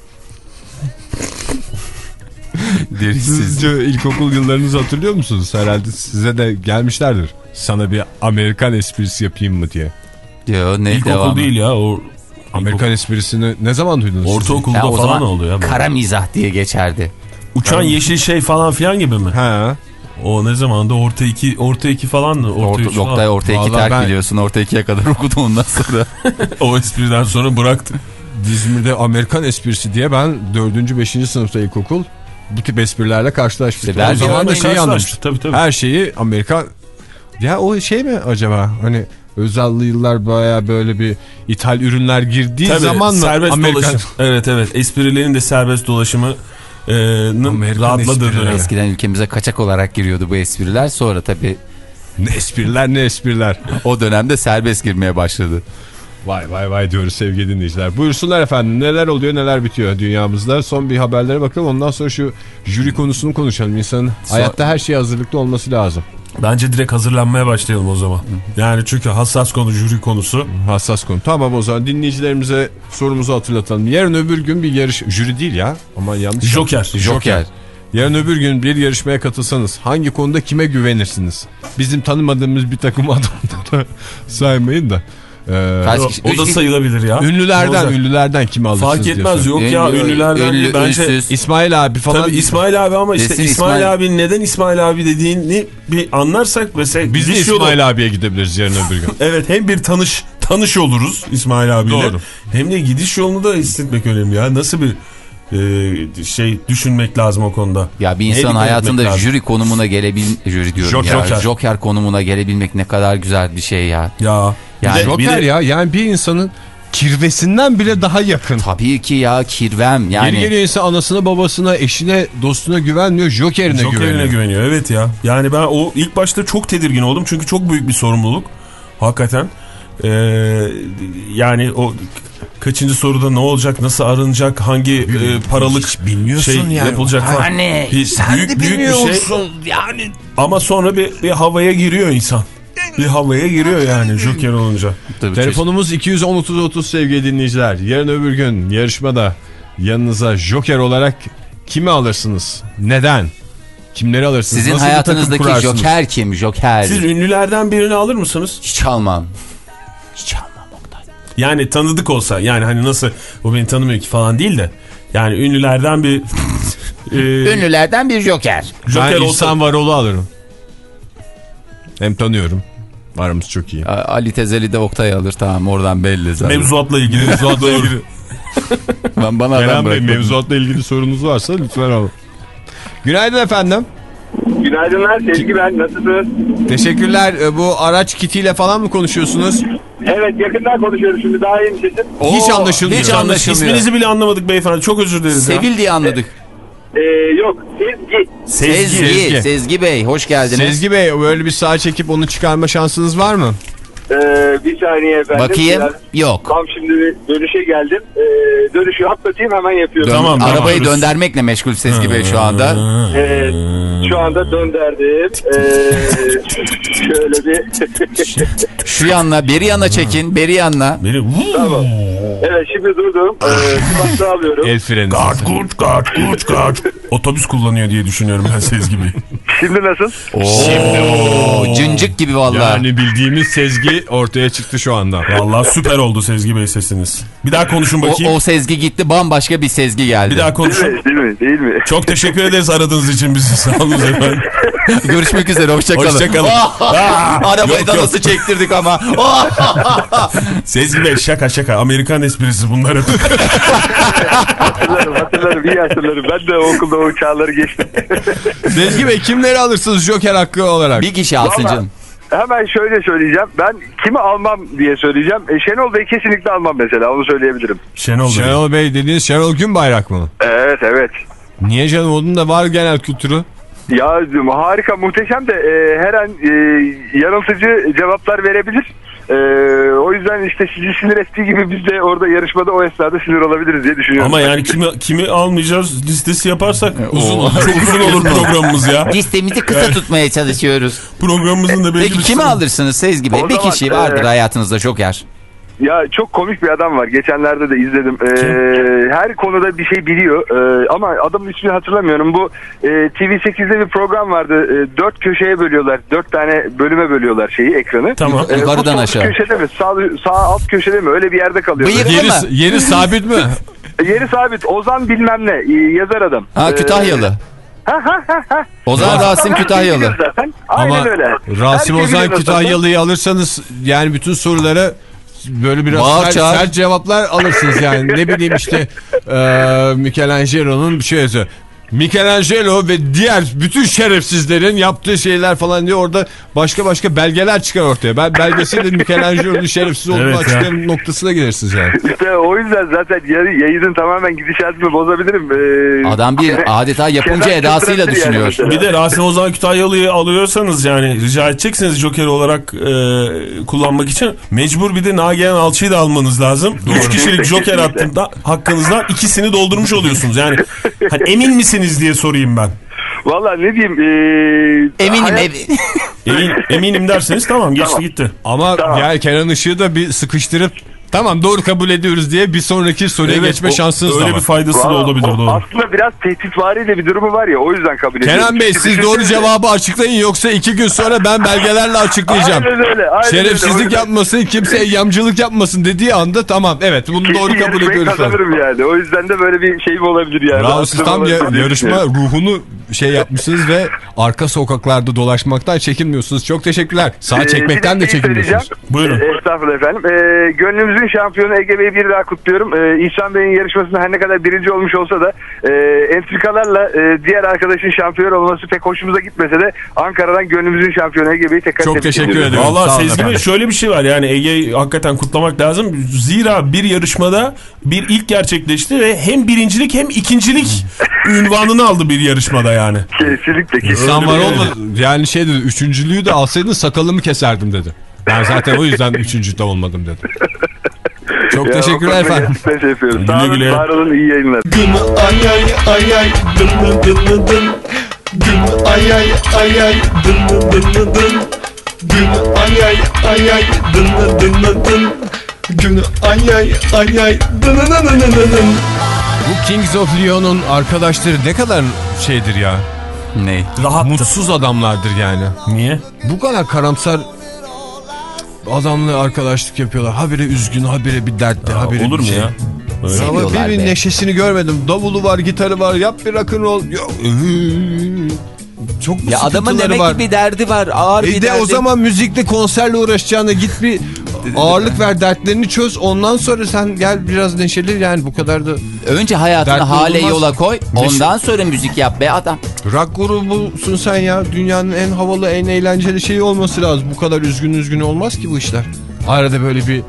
Derisiz. Siz de ilkokul yıllarınızı hatırlıyor musunuz? Herhalde size de gelmişlerdir. Sana bir Amerikan esprisi yapayım mı diye. Yo, ne İlkokul devamı? değil ya o Amerikan esprisini ne zaman duydunuz? ortaokulda o falan zaman oldu ya. kara mizah diye geçerdi. Uçan yeşil şey falan filan gibi mi? Ha. O ne zamandı? Orta iki, orta iki falan mı? Orta, Orta. Oktay orta iki Vallahi terk ben- biliyorsun. Orta ikiye kadar okudum ondan sonra. O espriden sonra bıraktım. İzmir'de Amerikan esprisi diye ben 4. 5. sınıfta ilkokul bu tip esprilerle karşılaşmıştım. İşte o zaman da şeyi anlamıştım. Tabii, tabii. Her şeyi Amerikan... Ya o şey mi acaba? Hani özelli yıllar baya böyle bir ithal ürünler girdiği Tabii, zaman mı serbest Amerikan... dolaşım. Evet evet esprilerin de serbest dolaşımı e, dönem. Eskiden ülkemize kaçak olarak giriyordu bu espriler. Sonra tabii Ne espriler ne espriler. o dönemde serbest girmeye başladı. Vay vay vay diyoruz sevgili dinleyiciler. Buyursunlar efendim neler oluyor neler bitiyor dünyamızda. Son bir haberlere bakalım ondan sonra şu jüri konusunu konuşalım. İnsanın hayatta her şeye hazırlıklı olması lazım. Bence direkt hazırlanmaya başlayalım o zaman. Yani çünkü hassas konu jüri konusu. Hassas konu. Tamam o zaman dinleyicilerimize sorumuzu hatırlatalım. Yarın öbür gün bir yarış... Jüri değil ya. Ama yanlış. Joker. Joker. Yarın öbür gün bir yarışmaya katılsanız hangi konuda kime güvenirsiniz? Bizim tanımadığımız bir takım adamları saymayın da. Ee, Kaç O, kişi? o da sayılabilir ya. Ünlülerden ünlülerden kimi alırsınız Fark etmez diyorsun. yok ya Ünlü, ünlülerden ünlü. Bence ünsüz. İsmail abi falan. Tabii İsmail abi ama işte Desin İsmail, İsmail. abi neden İsmail abi dediğini bir anlarsak mesela Biz de gidiş yolu- İsmail abiye gidebiliriz yarın öbür gün. Evet hem bir tanış tanış oluruz İsmail abiyle. Doğru. Hem de gidiş yolunu da hissetmek önemli ya. Nasıl bir e, şey düşünmek lazım o konuda. Ya bir etmek hayatında lazım? jüri konumuna gelebil jüri diyorum Joker. ya. Joker. Joker. konumuna gelebilmek ne kadar güzel bir şey ya. Ya. Yani bir de, bir Joker de- ya yani bir insanın kirvesinden bile daha yakın. Tabii ki ya kirvem yani. Yeni geliyor insan anasına babasına eşine dostuna güvenmiyor Joker'ine Joker'ine güveniyor. güveniyor. Evet ya. Yani ben o ilk başta çok tedirgin oldum. Çünkü çok büyük bir sorumluluk. Hakikaten. Ee, yani o kaçıncı soruda ne olacak, nasıl aranacak, hangi e, paralık Hiç bilmiyorsun şey yani. yapılacak falan. Hani Bir- büyük, büyük bir şey. yani. Ama sonra bir, bir havaya giriyor insan. Bir havaya giriyor yani Joker olunca. Tabii Telefonumuz 210 30 30 sevgili dinleyiciler. Yarın öbür gün yarışmada yanınıza Joker olarak kimi alırsınız? Neden? Kimleri alırsınız? Sizin Nasıl hayatınızdaki? Joker kim? Joker. Siz ünlülerden birini alır mısınız? Hiç almam. Hiç almam. Yani tanıdık olsa yani hani nasıl o beni tanımıyor ki falan değil de. Yani ünlülerden bir e, Ünlülerden bir Joker. Joker ben olsa İhsan Varol'u alırım. Hem tanıyorum. Aramız çok iyi. Ali Tezeli de Oktay alır tamam oradan belli zaten. mevzuatla ilgili. mevzuatla ilgili. Ben bana adam Kerem Bey bırakmadım. mevzuatla ilgili sorunuz varsa lütfen alın. Günaydın efendim. Günaydınlar Sezgi ben nasılsınız? Teşekkürler. Ee, Bu araç kitiyle falan mı konuşuyorsunuz? Evet yakından konuşuyoruz şimdi daha iyi mi sesim? hiç anlaşılmıyor. hiç anlaşılmıyor. İsminizi bile anlamadık beyefendi. Çok özür dileriz ya. Sevil diye anladık. Ee, yok Sezgi. Sezgi. Sezgi. Sezgi. Bey hoş geldiniz. Sezgi Bey böyle bir sağa çekip onu çıkarma şansınız var mı? Ee, bir saniye efendim. Bakayım. Biraz- Yok. Tam şimdi bir dönüşe geldim. Ee, dönüşü atlatayım hemen yapıyorum. Tamam, tamam. Arabayı döndürmekle meşgul Sezgi Bey şu anda. Evet, şu anda dönderdim. Ee, şöyle bir... Şu yanına, beri yana çekin, beri yanına. Beni tamam. Evet şimdi durdum. Ee, alıyorum. El freni. Kart kurt kart kurt kart. Otobüs kullanıyor diye düşünüyorum ben Sezgi Bey. Şimdi nasıl? Oo, cıncık gibi vallahi. Yani bildiğimiz Sezgi ortaya çıktı şu anda. Vallahi süper oldu Sezgi Bey sesiniz. Bir daha konuşun O, bakayım. o Sezgi gitti, bambaşka bir Sezgi geldi. Bir daha Değil konuşun. mi? Değil mi? Değil mi? Çok teşekkür ederiz aradığınız için bizi. Sağ olun efendim. Görüşmek üzere, hoşçakalın. Hoşçakalın. Arabayı Yok, da yok. nasıl çektirdik ama. Sezgi Bey şaka şaka. Amerikan esprisi bunlar hep. Hatırlarım hatırlarım iyi hatırlarım. Ben de okulda o çağları geçtim. Sezgi Bey kimleri alırsınız Joker hakkı olarak? bir kişi alsın Vallahi- canım. Hemen şöyle söyleyeceğim. Ben kimi almam diye söyleyeceğim. E, Şenol Bey kesinlikle almam mesela. Onu söyleyebilirim. Şenol Bey. Şenol Bey dediğiniz Şenol Günbayrak mı? Evet evet. Niye canım onun da var genel kültürü. Ya harika muhteşem de e, her an e, yanıltıcı cevaplar verebilir. E, o yüzden işte sizi sinir ettiği gibi biz de orada yarışmada o esnada sinir olabiliriz diye düşünüyorum. Ama yani kimi kimi almayacağız listesi yaparsak uzun o- olur. Çok uzun olur programımız ya. Listemizi kısa tutmaya çalışıyoruz. Programımızın da belli Peki kimi alırsınız Sezgi Bey? O Bir zaman, kişi vardır e, hayatınızda Joker. Ya çok komik bir adam var. Geçenlerde de izledim. E, her konuda bir şey biliyor. E, ama adamın ismini hatırlamıyorum. Bu e, TV8'de bir program vardı. E, dört köşeye bölüyorlar. Dört tane bölüme bölüyorlar şeyi ekranı. Tamam. E, bu Yukarıdan aşağı. köşede mi? Sağ, sağ alt köşede mi? Öyle bir yerde kalıyor. Bıyık- Böyle. Yeri, yeri sabit mi? Yeri sabit. Ozan bilmem ne. e, yazar adam. Ha E, Kütahyalı. Ha ha ha ha. Ozan Rasim Kütahyalı. Ama öyle. Rasim Ozan. Kütahyalı'yı alırsanız yani bütün sorulara böyle biraz Bağır sert, sert cevaplar alırsınız yani. ne bileyim işte e, Michelangelo'nun bir şey yazıyor. Michelangelo ve diğer bütün şerefsizlerin yaptığı şeyler falan diye orada başka başka belgeler çıkar ortaya. Ben belgesiyle Michelangelo'nun şerefsiz olduğunu Evet ya. açıklarım noktasına gelirsiniz yani. İşte o yüzden zaten yayı- yayının tamamen gidişatını bozabilirim. Ee, Adam bir adeta yapımcı edasıyla yani düşünüyor. mesela. Bir de Rasim Ozan Kütahyalı'yı alıyorsanız yani rica edeceksiniz Joker olarak e, kullanmak için mecbur bir de Nagihan Alçı'yı da almanız lazım. Üç kişilik Joker hattında hakkınızdan ikisini doldurmuş oluyorsunuz. Yani hani emin misiniz diye sorayım ben. Valla ne diyeyim. ee, Eminim hayat- ev- Emin, eminim derseniz tamam geçti Tamam. gitti. Ama Tamam. yani Kenan Işık'ı da bir sıkıştırıp Tamam doğru kabul ediyoruz diye bir sonraki soruya geçme o- şansınız da Öyle var. bir faydası da Valla olabilir o doğru. Aslında biraz tehditvari de bir durumu var ya o yüzden kabul ediyorum. Kenan Bey siz doğru cevabı açıklayın yoksa iki gün sonra ben belgelerle açıklayacağım. Aynen öyle. Aynen öyle. Şerefsizlik yüzden- yapmasın, kimse eyyamcılık yapmasın dediği anda tamam evet bunu Kesin doğru kabul ediyoruz. kazanırım yani. O yüzden de böyle bir şeyim olabilir yani. Bravo siz tam ya- yarışma düşünüyorum. ruhunu şey yapmışsınız ve arka sokaklarda dolaşmaktan çekinmiyorsunuz. Çok teşekkürler. Sağ Ee, çekmekten de şey çekinmiyorsunuz. Buyurun. Ee, estağfurullah efendim. Ee, gönlümüzün şampiyonu Ege Bey'i bir daha kutluyorum. Ee, İhsan Bey'in yarışmasında her ne kadar birinci olmuş olsa da e, entrikalarla e, diğer arkadaşın şampiyon olması pek hoşumuza gitmese de Ankara'dan gönlümüzün şampiyonu Ege Bey'i tekrar Çok tebrik teşekkür ediyorum. ederim. Valla Sezgin'e şöyle bir şey var yani Ege'yi hakikaten kutlamak lazım. Zira bir yarışmada bir ilk gerçekleşti ve hem birincilik hem ikincilik ünvanını aldı bir yarışmada yani. Kesinlikle. kesinlikle. İnsan var olmadı. Yani şey dedi üçüncülüğü de alsaydın sakalımı keserdim dedi. Ben zaten o yüzden üçüncü de olmadım dedi. Çok Ya, teşekkürler efendim. Gerçekten şey yapıyorum. Güle Sağ olun, güle. var olun, iyi yayınlar. Ay ay ay ay dın dın dın dın dın. Gün ay ay ay ay dın dın dın dın dın. Gün ay ay ay ay dın dın dın dın dın. Gün ay ay ay ay dın dın dın dın dın. Bu Kings of Leon'un arkadaşları ne kadar şeydir ya. Ne? Rahat. Mutsuz adamlardır yani. Niye? Bu kadar karamsar adamla arkadaşlık yapıyorlar. Habire üzgün, habire bir dertli, habire Olur bir mu şey. ya? Ama Seviyorlar bir be. neşesini görmedim. Davulu var, gitarı var. Yap bir rock'n'roll. Yok. Çok mu Ya adamın demek var? ki bir derdi var. Ağır E bir de derdi. o zaman müzikle konserle uğraşacağına git bir ağırlık ver dertlerini çöz. Ondan sonra sen gel biraz neşeli yani bu kadar da Önce hayatını Dertli hale olmaz. yola koy. Ondan sonra müzik yap be adam. rock grubusun sen ya. Dünyanın en havalı en eğlenceli şeyi olması lazım. Bu kadar üzgün üzgün olmaz ki bu işler. Arada böyle bir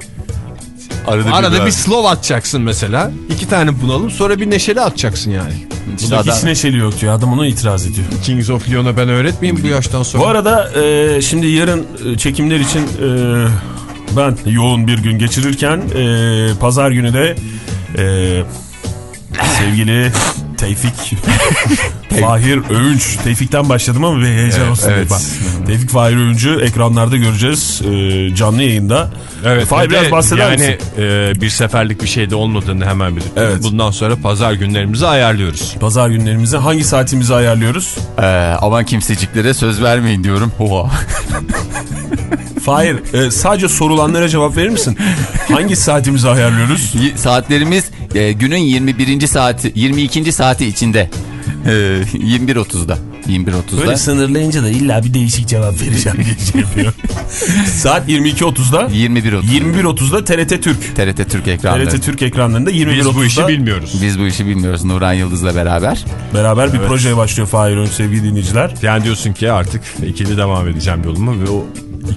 Arada, arada bir slow atacaksın mesela. İki tane bunalım sonra bir neşeli atacaksın yani. İşte Bundaki adam- hiç neşeli yok diyor. Adam ona itiraz ediyor. Kings of Leon'a ben öğretmeyeyim bu yaştan sonra. Bu arada e, şimdi yarın e, çekimler için e, ben yoğun bir gün geçirirken e, pazar günü de e, sevgili Tevfik Fahir Öğünç Tevfik'ten başladım ama bir heyecan olsun evet. bak. Tevfik Fahir Öğünç'ü ekranlarda göreceğiz e, canlı yayında. Fahir ve biraz de bahseder yani, misin? e, bir seferlik bir şey de olmadığını hemen belirtiyorum. Evet. Bundan sonra pazar günlerimizi ayarlıyoruz. Pazar günlerimizi hangi saatimizi ayarlıyoruz? Ee, aman kimseciklere söz vermeyin diyorum. Hoa. Fahir e, sadece sorulanlara cevap verir misin? Hangi saatimizi ayarlıyoruz? Y- Saatlerimiz e, günün 21. saati 22. saati içinde. E, 21.30'da. 21.30'da. Böyle sınırlayınca da illa bir değişik cevap vereceğim diye şey yapıyor. Saat 22.30'da 21.30. 21.30'da TRT Türk. TRT Türk ekranları. TRT Türk ekranlarında 21.30'da Biz bu işi bilmiyoruz. Biz bu işi bilmiyoruz Nuran Yıldız'la beraber. beraber bir projeye başlıyor Fahir Öğünç sevgili dinleyiciler. Yani diyorsun ki artık ikili devam edeceğim yoluma ve o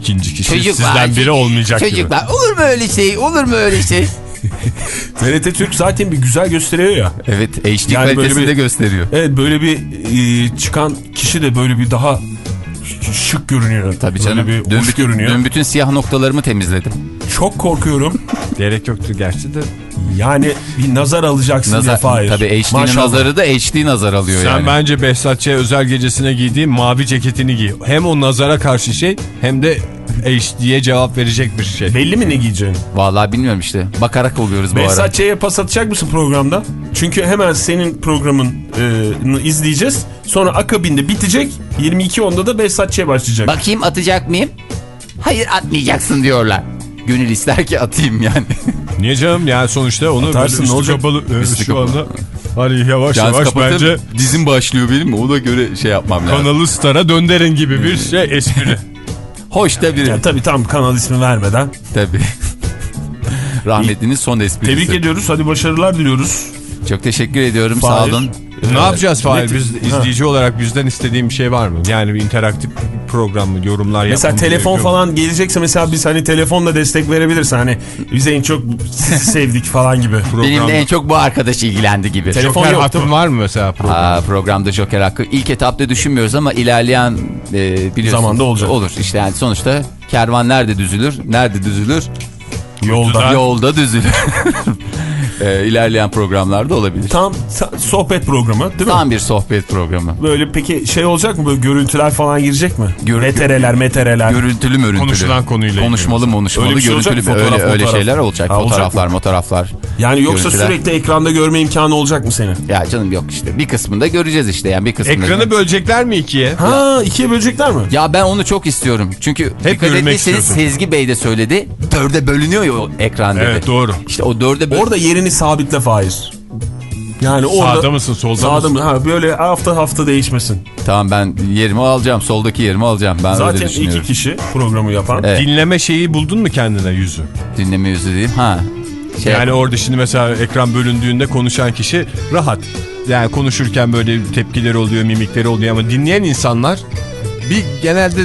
ikinci kişi Çocuklar, sizden biri olmayacak gibi. Çocuklar olur mu öyle şey? Olur mu öyle şey? TRT Türk zaten bir güzel gösteriyor ya. Evet HD Yani kalitesinde bir- gösteriyor. Evet böyle bir e, çıkan kişi de böyle bir daha şık görünüyor. Tabii canım. Böyle bir Dün görünüyor. dün bütün siyah noktalarımı temizledim. Çok korkuyorum. Gerek yoktu gerçi de. Yani bir nazar alacaksın diye Nazar, Fahir. tabii HD'nin Maşallah. nazarı da HD nazar alıyor Sen yani. bence Behzat Ç. özel gecesine giydiği mavi ceketini giy. Hem o nazara karşı şey hem de HD'ye cevap verecek bir şey. Belli mi ne giyeceğin? Vallahi bilmiyorum işte. Bakarak oluyoruz bu ara. Behzat Ç'ye pas atacak mısın programda? Çünkü hemen senin programını izleyeceğiz. Sonra akabinde bitecek. 22.10'da da Behzat Ç başlayacak. Bakayım atacak mıyım? Hayır atmayacaksın diyorlar. Gönül ister ki atayım yani. Niye canım yani sonuçta onu Atarsın, böyle üstü olacak? kapalı e, Üstü şu kapalı. anda hani yavaş Caz yavaş bence dizim başlıyor benim mi? Ona göre şey yapmam lazım. kanalı Star'a döndürün gibi bir şey espri. Hoş da biri. Ya, tabii tam kanal ismi vermeden. Tabii. Rahmetlinin son esprisi. Tebrik ediyoruz. Hadi başarılar diliyoruz. Çok teşekkür ediyorum. Fahir. Sağ olun. Ne yapacağız Fahir? Biz izleyici olarak bizden istediğim bir şey var mı? Yani bir interaktif bir program mı? Yorumlar Mesela telefon gerekiyor falan gelecekse mesela biz hani telefonla destek verebilirsin. Hani bize en çok sizi sevdik falan gibi. Benim de en çok bu arkadaş ilgilendi gibi. Telefon Joker hattım var mı mesela program? Aa, programda Joker hakkı ilk etapta düşünmüyoruz ama ilerleyen e, biliyorsun. Zamanda olacak. Olur işte yani sonuçta kervan nerede düzülür? Nerede düzülür? Yolda. Yolda düzülür. e, ilerleyen programlarda olabilir. Tam ta- sohbet programı değil mi? Tam bir sohbet programı. Böyle peki şey olacak mı böyle görüntüler falan girecek mi? Gör- metereler metereler. Görüntülü mörüntülü. Konuşulan konuyla Konuşmalı konuşmalı Öyle şey olacak görüntülü mı? öyle, Fotoğraf, öyle şeyler olacak. Ha, olacak fotoğraflar mı? fotoğraflar. yani yoksa görüntüler. sürekli ekranda görme imkanı olacak mı senin? Ya canım yok işte bir kısmında göreceğiz işte yani bir kısmında. Ekranı bölecekler mi ikiye? Ha ikiye bölecekler mi? Ya ben onu çok istiyorum. Çünkü dikkat görmek ettiyseniz. Sezgi Bey de söyledi. Dörde bölünüyor ya o ekran dedi. Evet doğru. İşte o dörde böl... Orada yerini sabitle Faiz. Yani orada... Sağda mısın solda Sağda mısın? mı? Ha, böyle hafta hafta değişmesin. Tamam ben yerimi alacağım. Soldaki yerimi alacağım. Ben Zaten öyle iki kişi programı yapan. Evet. Dinleme şeyi buldun mu kendine yüzü? Dinleme yüzü diyeyim. Ha. Şey, Yani orada şimdi mesela ekran bölündüğünde konuşan kişi rahat. Yani konuşurken böyle tepkileri oluyor, mimikleri oluyor ama dinleyen insanlar bir genelde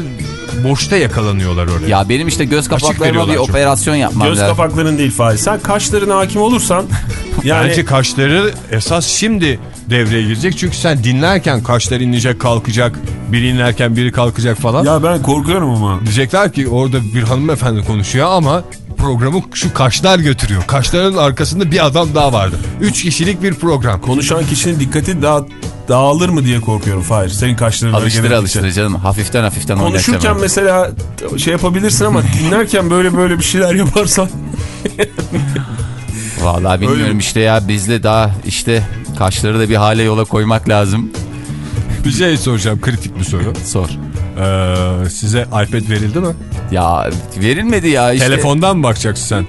boşta yakalanıyorlar oraya. ya benim işte göz kapaklarıma bir çok. operasyon yapmam Göz lazım. kapakların değil Faiz. Sen kaşlarına hakim olursan yani Bence kaşları esas şimdi devreye girecek. Çünkü sen dinlerken kaşlar inecek kalkacak. Biri inlerken biri kalkacak falan. ya ben korkuyorum ama. Diyecekler ki orada bir hanımefendi konuşuyor ama programı şu kaşlar götürüyor. Kaşların arkasında bir adam daha vardı. Üç kişilik bir program. Konuşan kişinin dikkati daha dağılır mı diye korkuyorum Fahir. Senin kaşlarına Alıştır alıştır canım. Hafiften hafiften Konuşurken mesela şey yapabilirsin ama dinlerken böyle böyle bir şeyler yaparsan Vallahi bilmiyorum Öyle işte ya bizde daha işte kaşları da bir hale yola koymak lazım. Bir şey soracağım kritik bir soru. Sor. Ee, size iPad verildi mi? Ya verilmedi ya işte. Telefondan mı bakacaksın sen?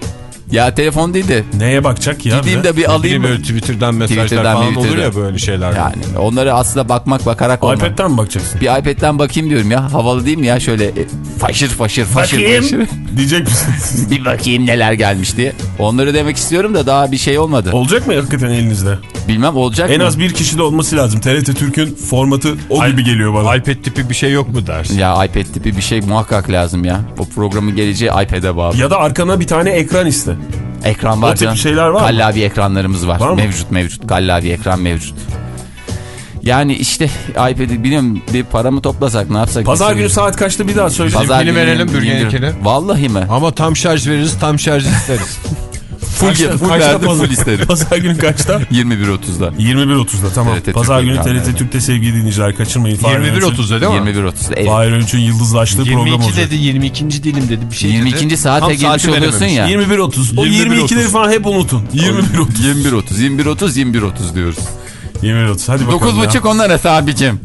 Ya telefon değil de neye bakacak ya? gideyim de? bir alayım böyle Twitter'dan mesajlar Twitter'dan, falan olur ya böyle şeyler. Yani onları aslında bakmak bakarak olmaz. iPad'den mi bakacaksın? Bir iPad'den bakayım diyorum ya. Havalı değil mi ya? Şöyle e, faşır faşır faşır faşır. Diyecek misin? bir bakayım neler gelmiş diye. Onları demek istiyorum da daha bir şey olmadı. Olacak mı hakikaten elinizde? Bilmem olacak En mı? az bir kişi de olması lazım. TRT Türk'ün formatı o gibi geliyor bana. iPad tipi bir şey yok mu dersin? Ya iPad tipi bir şey muhakkak lazım ya. O programın geleceği iPad'e bağlı. Ya da arkana bir tane ekran iste. Ekran var O canım. şeyler var mı? Kallavi ekranlarımız var. Var mı? Mevcut mevcut. Kallavi ekran mevcut. Yani işte iPad'i biliyorum bir para mı toplasak ne yapsak? Pazar günü saat kaçta bir daha söyle. Pazar günü verelim, bürgenikini. Vallahi mi? Ama tam şarj veririz tam şarj isteriz. Full, Kaçta- full kaçta verdim, pazar- full isterim. Pazar günü kaçta? 21.30'da. 21.30'da tamam. TRT Pazar Türk günü. TRT Türk'te sevgili dinleyiciler kaçırmayın. Fahir Öğünç'ün- 21.30'da değil mi? 21.30'da. Evet. Fahir Öğünç'ün yıldızlaştığı program 22 olacak. dedi 22. dilim dedi bir şey 22. dedi. saate Tam girmiş saati oluyorsun ya. 21.30. O 21.30. 22'leri falan hep unutun. 21.30. 21.30, 21.30, 21.30 diyoruz. 21.30 hadi bakalım ya. 9.30 ondan hesabicim.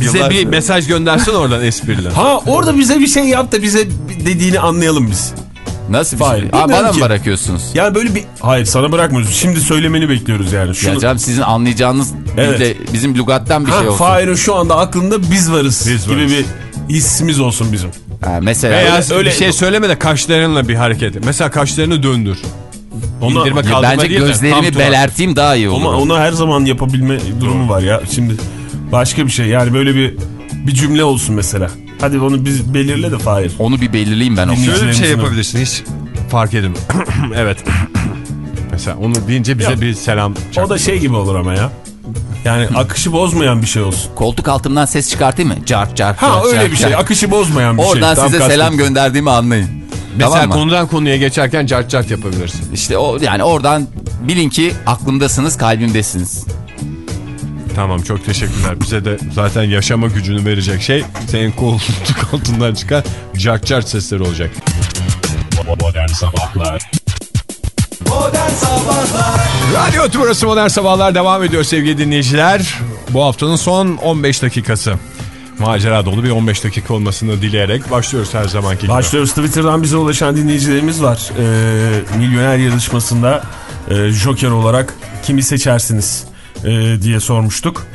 Bize Yıllar- bir mesaj göndersin oradan espriyle. Ha orada bize bir şey yap da bize dediğini anlayalım biz. Nasıl bir Hayır, şey? Aa, bana mı ki. bırakıyorsunuz? Yani böyle bir... Hayır sana bırakmıyoruz. Şimdi söylemeni bekliyoruz yani. Şunu... Ya canım sizin anlayacağınız Evet. dilde bizim lügattan bir ha, şey olsun. Fahir'in şu anda aklında biz varız Biz gibi varız. bir hissimiz olsun bizim. Ha, mesela Veya öyle- öyle bir şey söyleme de kaşlarınla bir hareket. et. Mesela kaşlarını döndür. Ona, İndirme kaldırma bence değil de gözlerimi belerteyim daha iyi olur. ama ona her zaman yapabilme durumu var ya. Şimdi başka bir şey yani böyle bir bir cümle olsun mesela. Hadi onu biz belirle de Fahir. Onu bir belirleyeyim ben. Şöyle bir şey yapabilirsin hiç fark edin. evet. Mesela onu deyince bize Ya, bir selam çak. O da şey gibi olur ama ya. Yani akışı bozmayan bir şey olsun. Koltuk altımdan ses çıkartayım mı? Cark cark. Ha cark, öyle cark, bir şey. cark. Akışı bozmayan bir şey. Oradan size kastettim. selam gönderdiğimi anlayın. Mesela tamam mı? konudan konuya geçerken cart cart yapabilirsin. İşte o yani oradan bilin ki aklımdasınız, kalbimdesiniz. Tamam çok teşekkürler. Bize de zaten yaşama gücünü verecek şey senin koltuk altından çıkan cart sesleri olacak. Modern Sabahlar Modern Sabahlar Radyo Tümrüt'ü Modern Sabahlar devam ediyor sevgili dinleyiciler. Bu haftanın son 15 dakikası. Macera dolu bir 15 dakika olmasını dileyerek başlıyoruz her zamanki gibi. Başlıyoruz. Twitter'dan bize ulaşan dinleyicilerimiz var. Ee, milyoner yarışmasında e, Joker olarak kimi seçersiniz e, diye sormuştuk.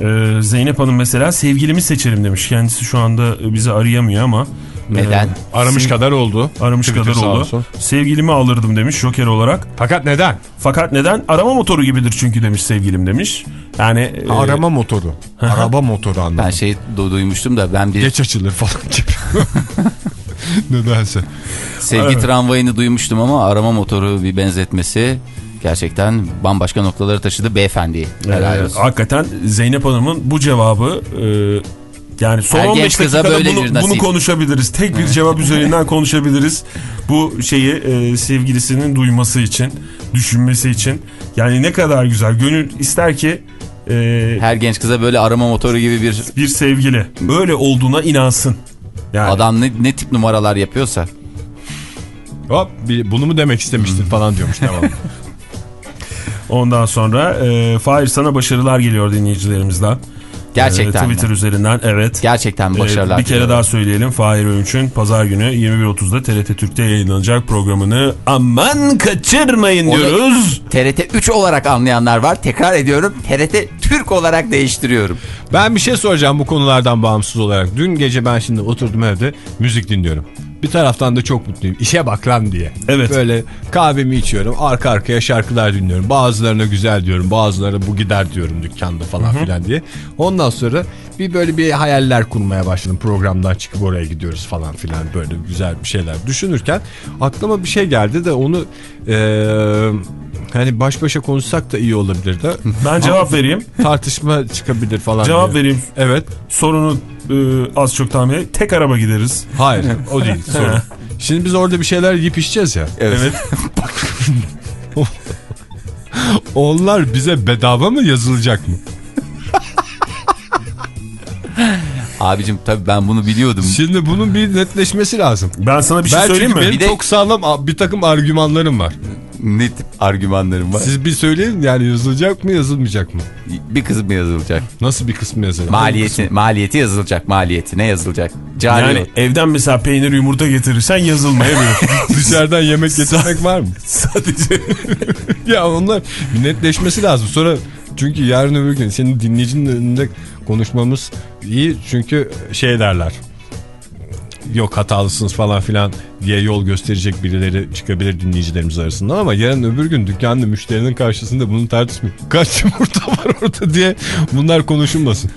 Ee, Zeynep Hanım mesela sevgilimi seçerim demiş. Kendisi şu anda bizi arayamıyor ama. Neden? e, Aramış sev- kadar oldu. Aramış Twitter kadar oldu. olsun. Sevgilimi alırdım demiş Joker olarak. Fakat neden? Fakat neden? Arama motoru gibidir çünkü demiş sevgilim demiş. Yani e, Arama motoru. Araba motoru anladım. Ben şey du- duymuştum da ben bir Geç açılır falan gibi. Nedense. sevgi tramvayını duymuştum ama arama motoru bir benzetmesi gerçekten bambaşka noktaları taşıdı beyefendi. Helal olsun. hakikaten Zeynep Hanım'ın bu cevabı Yani son Her 15 genç kıza dakikada böyle bunu, bunu konuşabiliriz. Tek bir cevap üzerinden konuşabiliriz. Bu şeyi e, sevgilisinin duyması için, düşünmesi için. Yani ne kadar güzel. Gönül ister ki e, Her genç kıza böyle arama motoru gibi bir bir sevgili öyle olduğuna inansın. Yani adam ne, ne tip numaralar yapıyorsa. Hop bunu mu demek istemiştin falan diyormuş devam. ondan sonra e, Fahir sana başarılar geliyor dinleyicilerimizden. Gerçekten E, mi? Twitter üzerinden evet. Gerçekten Ee, başarılar. bir kere daha söyleyelim. Fahir Öğünç'ün pazar günü 21.30'da TRT Türk'te yayınlanacak programını aman kaçırmayın Onu- diyoruz. TRT 3 olarak anlayanlar var. Tekrar ediyorum. TRT Türk olarak değiştiriyorum. Ben bir şey soracağım bu konulardan bağımsız olarak. Dün gece ben şimdi oturdum evde müzik dinliyorum. Bir taraftan da çok mutluyum. İşe bak lan diye. Evet. Böyle kahvemi içiyorum. Arka arkaya şarkılar dinliyorum. Bazılarına güzel diyorum. Bazılarına bu gider diyorum dükkanda falan filan diye. Ondan sonra bir böyle bir hayaller kurmaya başladım. Programdan çıkıp oraya gidiyoruz falan filan. Böyle güzel bir şeyler düşünürken aklıma bir şey geldi de onu eee hani baş başa konuşsak da iyi olabilir de. Ben cevap vereyim. Tartışma çıkabilir falan. Cevap diye. vereyim. Evet. Sorunu e, az çok tahmin et. Tek araba gideriz. Hayır o değil sorun. Şimdi biz orada bir şeyler yiyip içeceğiz ya. Evet. Onlar bize bedava mı yazılacak mı? Abicim tabii ben bunu biliyordum. Şimdi bunun bir netleşmesi lazım. Ben sana bir şey ben söyleyeyim mi? benim Bir de- çok sağlam bir takım argümanlarım var. Ne tip argümanlarım var? Siz bir söyleyin yani yazılacak mı yazılmayacak mı? Bir kısmı yazılacak. Nasıl bir kısmı yazılacak? Maliyeti, maliyeti yazılacak. Maliyeti ne yazılacak? Cari Yani evden mesela peynir yumurta getirirsen yazılmayabilir. Dışarıdan yemek getirmek var mı? Sadece ya onlar netleşmesi lazım. Sonra çünkü yarın öbür gün senin dinleyicinin önünde konuşmamız iyi. Çünkü şey derler. Yok hatalısınız falan filan diye yol gösterecek birileri çıkabilir dinleyicilerimiz arasında ama yarın öbür gün dükkanda müşterinin karşısında bunu tartışmayın. Kaç yumurta var orada diye bunlar konuşulmasın.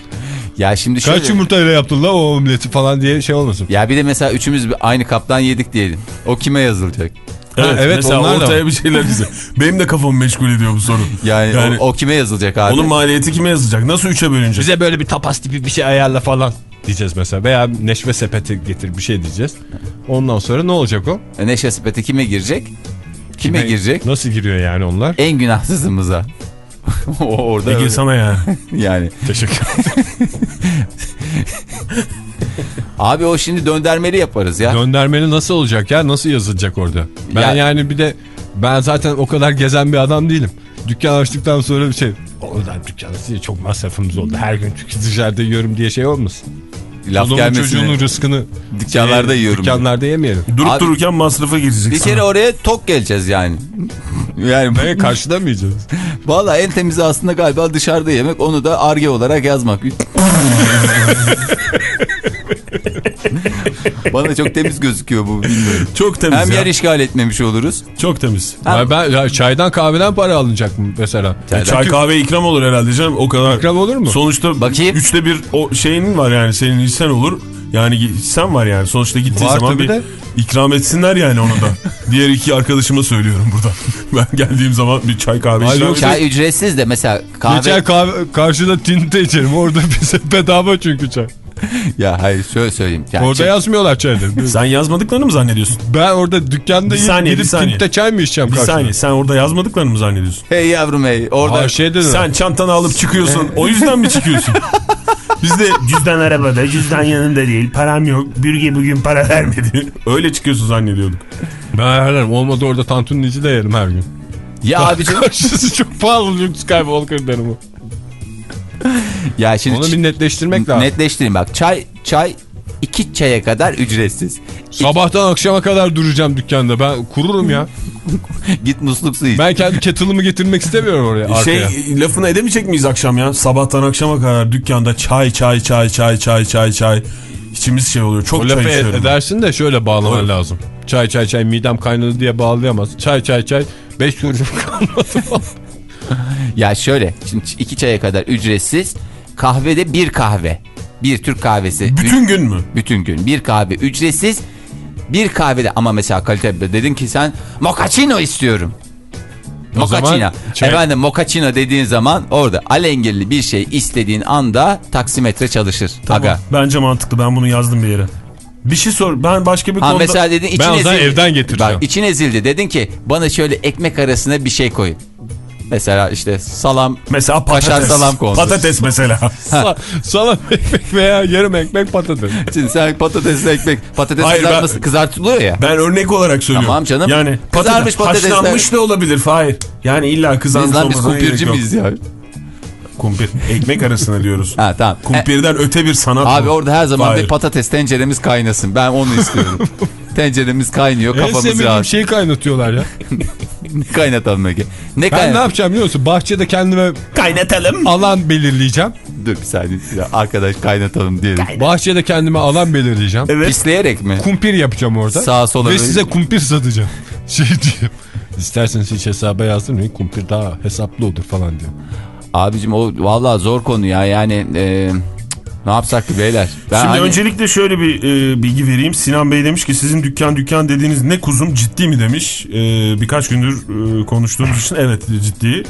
Ya şimdi şöyle. Kaç yumurtayla yaptın la o omleti falan diye şey olmasın. Ya bir de mesela üçümüz aynı kaptan yedik diyelim. O kime yazılacak? Evet, evet, mesela onlar da ortaya var. bir şeyler bize. Benim de kafamı meşgul ediyor bu soru. Yani, Yani- o, o kime yazılacak abi? Onun maliyeti kime yazacak? Nasıl üçe bölünecek? Bize böyle bir tapas tipi bir şey ayarla falan diyeceğiz mesela. Veya neşve sepeti getir bir şey diyeceğiz. Ondan sonra ne olacak o? E, Neşe sepeti kime girecek? Kime, girecek? Nasıl giriyor yani onlar? En günahsızımıza. o orada Peki öyle. sana yani. yani. Teşekkür Abi o şimdi döndermeli yaparız ya. Göndermeli nasıl olacak ya? Nasıl yazılacak orada? Ben Ya- yani bir de ben zaten o kadar gezen bir adam değilim. Dükkan açtıktan sonra bir şey. Oradan dükkan açınca çok masrafımız oldu. Her gün çünkü dışarıda yiyorum diye şey olmasın. Laf gelmesin. çocuğunun rızkını Dükkanlarda şey, yiyorum. Dükkanlarda yemeyelim. Durup Abi- dururken masrafa girecek Bir sana. kere oraya tok geleceğiz yani. yani mı yiyeceğiz? Valla en temizi aslında galiba dışarıda yemek. Onu da arge olarak yazmak. Bana çok temiz gözüküyor bu bilmiyorum. Çok temiz Hem ya. yer işgal etmemiş oluruz. Çok temiz. Ya ben ya çaydan kahveden para alınacak mı mesela? E, çay kahve ikram olur herhalde canım o kadar. İkram olur mu? Sonuçta Bakayım. üçte bir o şeyin var yani senin hissen olur. Yani hissen var yani sonuçta gittiği Var zaman bir de. ikram etsinler yani onu da. Diğer iki arkadaşıma söylüyorum burada. Ben geldiğim zaman bir çay kahve Ay ikram. Çay ücretsiz de mesela kahve... Geçer kahve, karşıda tinte içerim. Orada bize bedava çünkü çay. Ya hayır şöyle söyleyeyim. Yani Orada çay- yazmıyorlar çayları. Sen yazmadıklarını mı zannediyorsun? Ben orada dükkanda Bir saniye, gidip bir saniye. tinte çay mı içeceğim Bir karşıda? saniye sen orada yazmadıklarını mı zannediyorsun? Hey yavrum hey. Orada Aa, şey dedim. Sen çantanı alıp çıkıyorsun o yüzden mi çıkıyorsun? Biz de cüzdan arabada, cüzdan yanında değil, param yok, bürge bugün para vermedi. Öyle çıkıyorsun zannediyorduk. Ben ayarlarım. Olmadı orada tantunici de yerim her gün. ya abicim Karşısı çok pahalı Luke Skywalker derim o. ya şimdi Onu bir netleştirmek lazım. netleştireyim bak. Çay çay iki çaya kadar ücretsiz. Sabahtan akşama kadar duracağım dükkanda. Ben kururum ya. Git musluk su iç. Ben kendi kettle'ımı getirmek istemiyorum oraya arkaya. Şey lafını edemeyecek miyiz akşam ya? Sabahtan akşama kadar dükkanda çay çay çay çay çay çay çay. İçimiz şey oluyor. Çok o çay lafı içiyorum. edersin de şöyle bağlaman lazım. Çay çay çay midem kaynadı diye bağlayamaz. Çay çay çay 5 kuruşum kalmadı falan. Ya şöyle şimdi iki çaya kadar ücretsiz. Kahvede bir kahve. Bir Türk kahvesi. Bütün gün mü? Bütün gün. Bir kahve ücretsiz. Bir kahvede ama mesela kalite dedin ki sen mochaccino istiyorum. Zaman şey- Efendim mochaccino dediğin zaman orada alengirli bir şey istediğin anda taksimetre çalışır. Tamam. Aga. Bence mantıklı. Ben bunu yazdım bir yere. Bir şey sor. Ben başka bir Ha konuda... mesela dedin için Ben ezildi. evden getireceğim. Bak için ezildi. Dedin ki bana şöyle ekmek arasına bir şey koyun. Mesela işte salam Mesela Kaşar patates. salam kondu. Patates mesela. Sa- Salam ekmek veya yarım ekmek patates. Şimdi sen patatesli ekmek patates Hayır, kızartması ben- kızartılıyor ya. Ben örnek olarak söylüyorum. Tamam canım. Yani Kızarmış patates, patatesler- haşlanmış da olabilir. Hayır. Yani illa kızarmış Biz lan biz kumpirci miyiz ya? Kumpir. Ekmek arasına diyoruz. Ha tamam. E, Kumpirden öte bir sanat abi bu. orada her zaman Hayır. bir patates tenceremiz kaynasın. Ben onu istiyorum. Tenceremiz kaynıyor En kafamız sevmediğim rahat. şeyi kaynatıyorlar ya. Ne kaynatalım Ege? Ne Ben kaynat? ne yapacağım biliyor musun? Bahçede kendime Kaynatalım. alan belirleyeceğim. Dur bir saniye. Ya arkadaş kaynatalım diyelim. Bahçede kendime alan belirleyeceğim. Evet. Pisleyerek mi? Kumpir yapacağım orada. Sağa sola Ve böyle- size kumpir satacağım. Şey diyeyim. İsterseniz hiç hesaba yazdırmayın. Kumpir daha hesaplı olur falan diyor. Abicim o vallahi zor konu ya. Yani e, ne yapsak ki beyler? Ben Şimdi hani- öncelikle şöyle bir e, bilgi vereyim. Sinan Bey demiş ki sizin dükkan dükkan dediğiniz ne kuzum ciddi mi demiş. E, birkaç gündür e, konuştuğumuz için evet ciddi.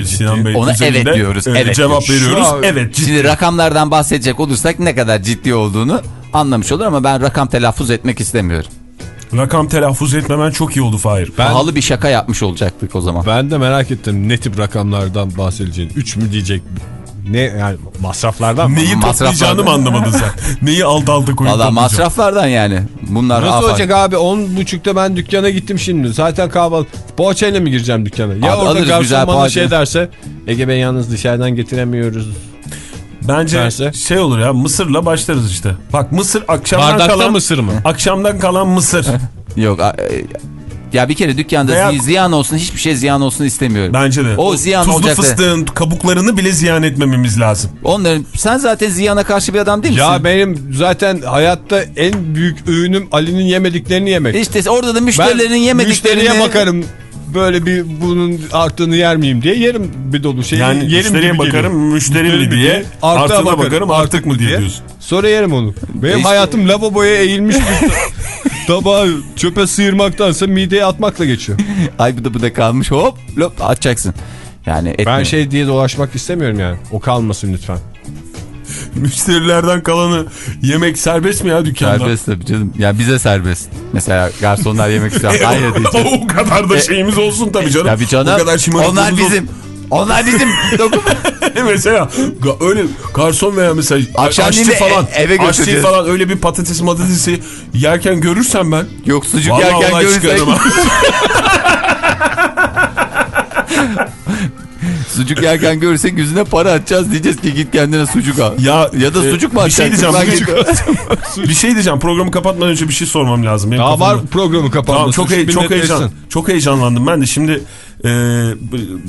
E, Sinan Bey Ona üzerinde, evet diyoruz, e, evet cevap diyoruz. veriyoruz. Şu evet ciddi. Şimdi rakamlardan bahsedecek olursak ne kadar ciddi olduğunu anlamış olur ama ben rakam telaffuz etmek istemiyorum. Rakam telaffuz etmemen çok iyi oldu Fahir. Ben- Pahalı bir şaka yapmış olacaktık o zaman. Ben de merak ettim ne tip rakamlardan bahsedeceğini. 3 mü diyecek? Ne yani masraflardan mı? Neyi Masraflardan- toplayacağını mı anlamadın sen? Neyi alt alta koyup Valla masraflardan yani. Bunlar Nasıl olacak abi? 10.30'da ben dükkana gittim şimdi. Zaten kahvaltı. Poğaçayla mı gireceğim dükkana? Ya Abi orada garson bana poğaça. şey derse. Ege Bey yalnız dışarıdan getiremiyoruz. Bence Derse? şey olur ya mısırla başlarız işte. Bak mısır akşamdan Bardakta kalan mısır mı? Akşamdan kalan mısır. Yok. e, Ya bir kere dükkanda Veya- zi- ziyan olsun hiçbir şey ziyan olsun istemiyorum. Bence de. O ziyan Tuzlu olacak da- fıstığın kabuklarını bile ziyan etmememiz lazım. Onların sen zaten ziyana karşı bir adam değil misin? Ya benim zaten hayatta en büyük öğünüm Ali'nin yemediklerini yemek. İşte orada da ben müşterilerin yemediklerini müşteriye bakarım. Böyle bir bunun arttığını yer miyim diye yerim bir dolu şey. Yani yerim müşteriye bakarım müşteri mi diye, Artığa artına bakarım artık mı diye diyorsun. Sonra yerim onu. Benim İşte- hayatım lavaboya eğilmiş bir tabağı çöpe sıyırmaktansa mideye atmakla geçiyor. Ay bu da bu da kalmış hop lop atacaksın. Yani. Ben şey diye dolaşmak istemiyorum yani. O kalmasın lütfen. Müşterilerden kalanı yemek serbest mi ya dükkanda? Serbest tabii canım. Ya bize serbest. Mesela garsonlar yemek istiyor. Hayır diyeceğim. o kadar da şeyimiz olsun tabii canım. Tabii canım. O kadar Onlar bizim. Onlar bizim. Mesela öyle garson veya mesela Akşamleyin aşçı de falan e- eve aşçı falan öyle bir patates matatesi yerken görürsem ben Yok sucuk yerken ha. Sucuk yerken görürsek yüzüne para atacağız. Diyeceğiz ki git kendine sucuk al. Ya, ya da e, sucuk mu bir şey diyeceğim, bir şey diyeceğim programı kapatmadan önce bir şey sormam lazım. Benim Daha kafamda- var programı kapanması. Tamam çok çok heyecan çok heyecanlandım ben de şimdi e,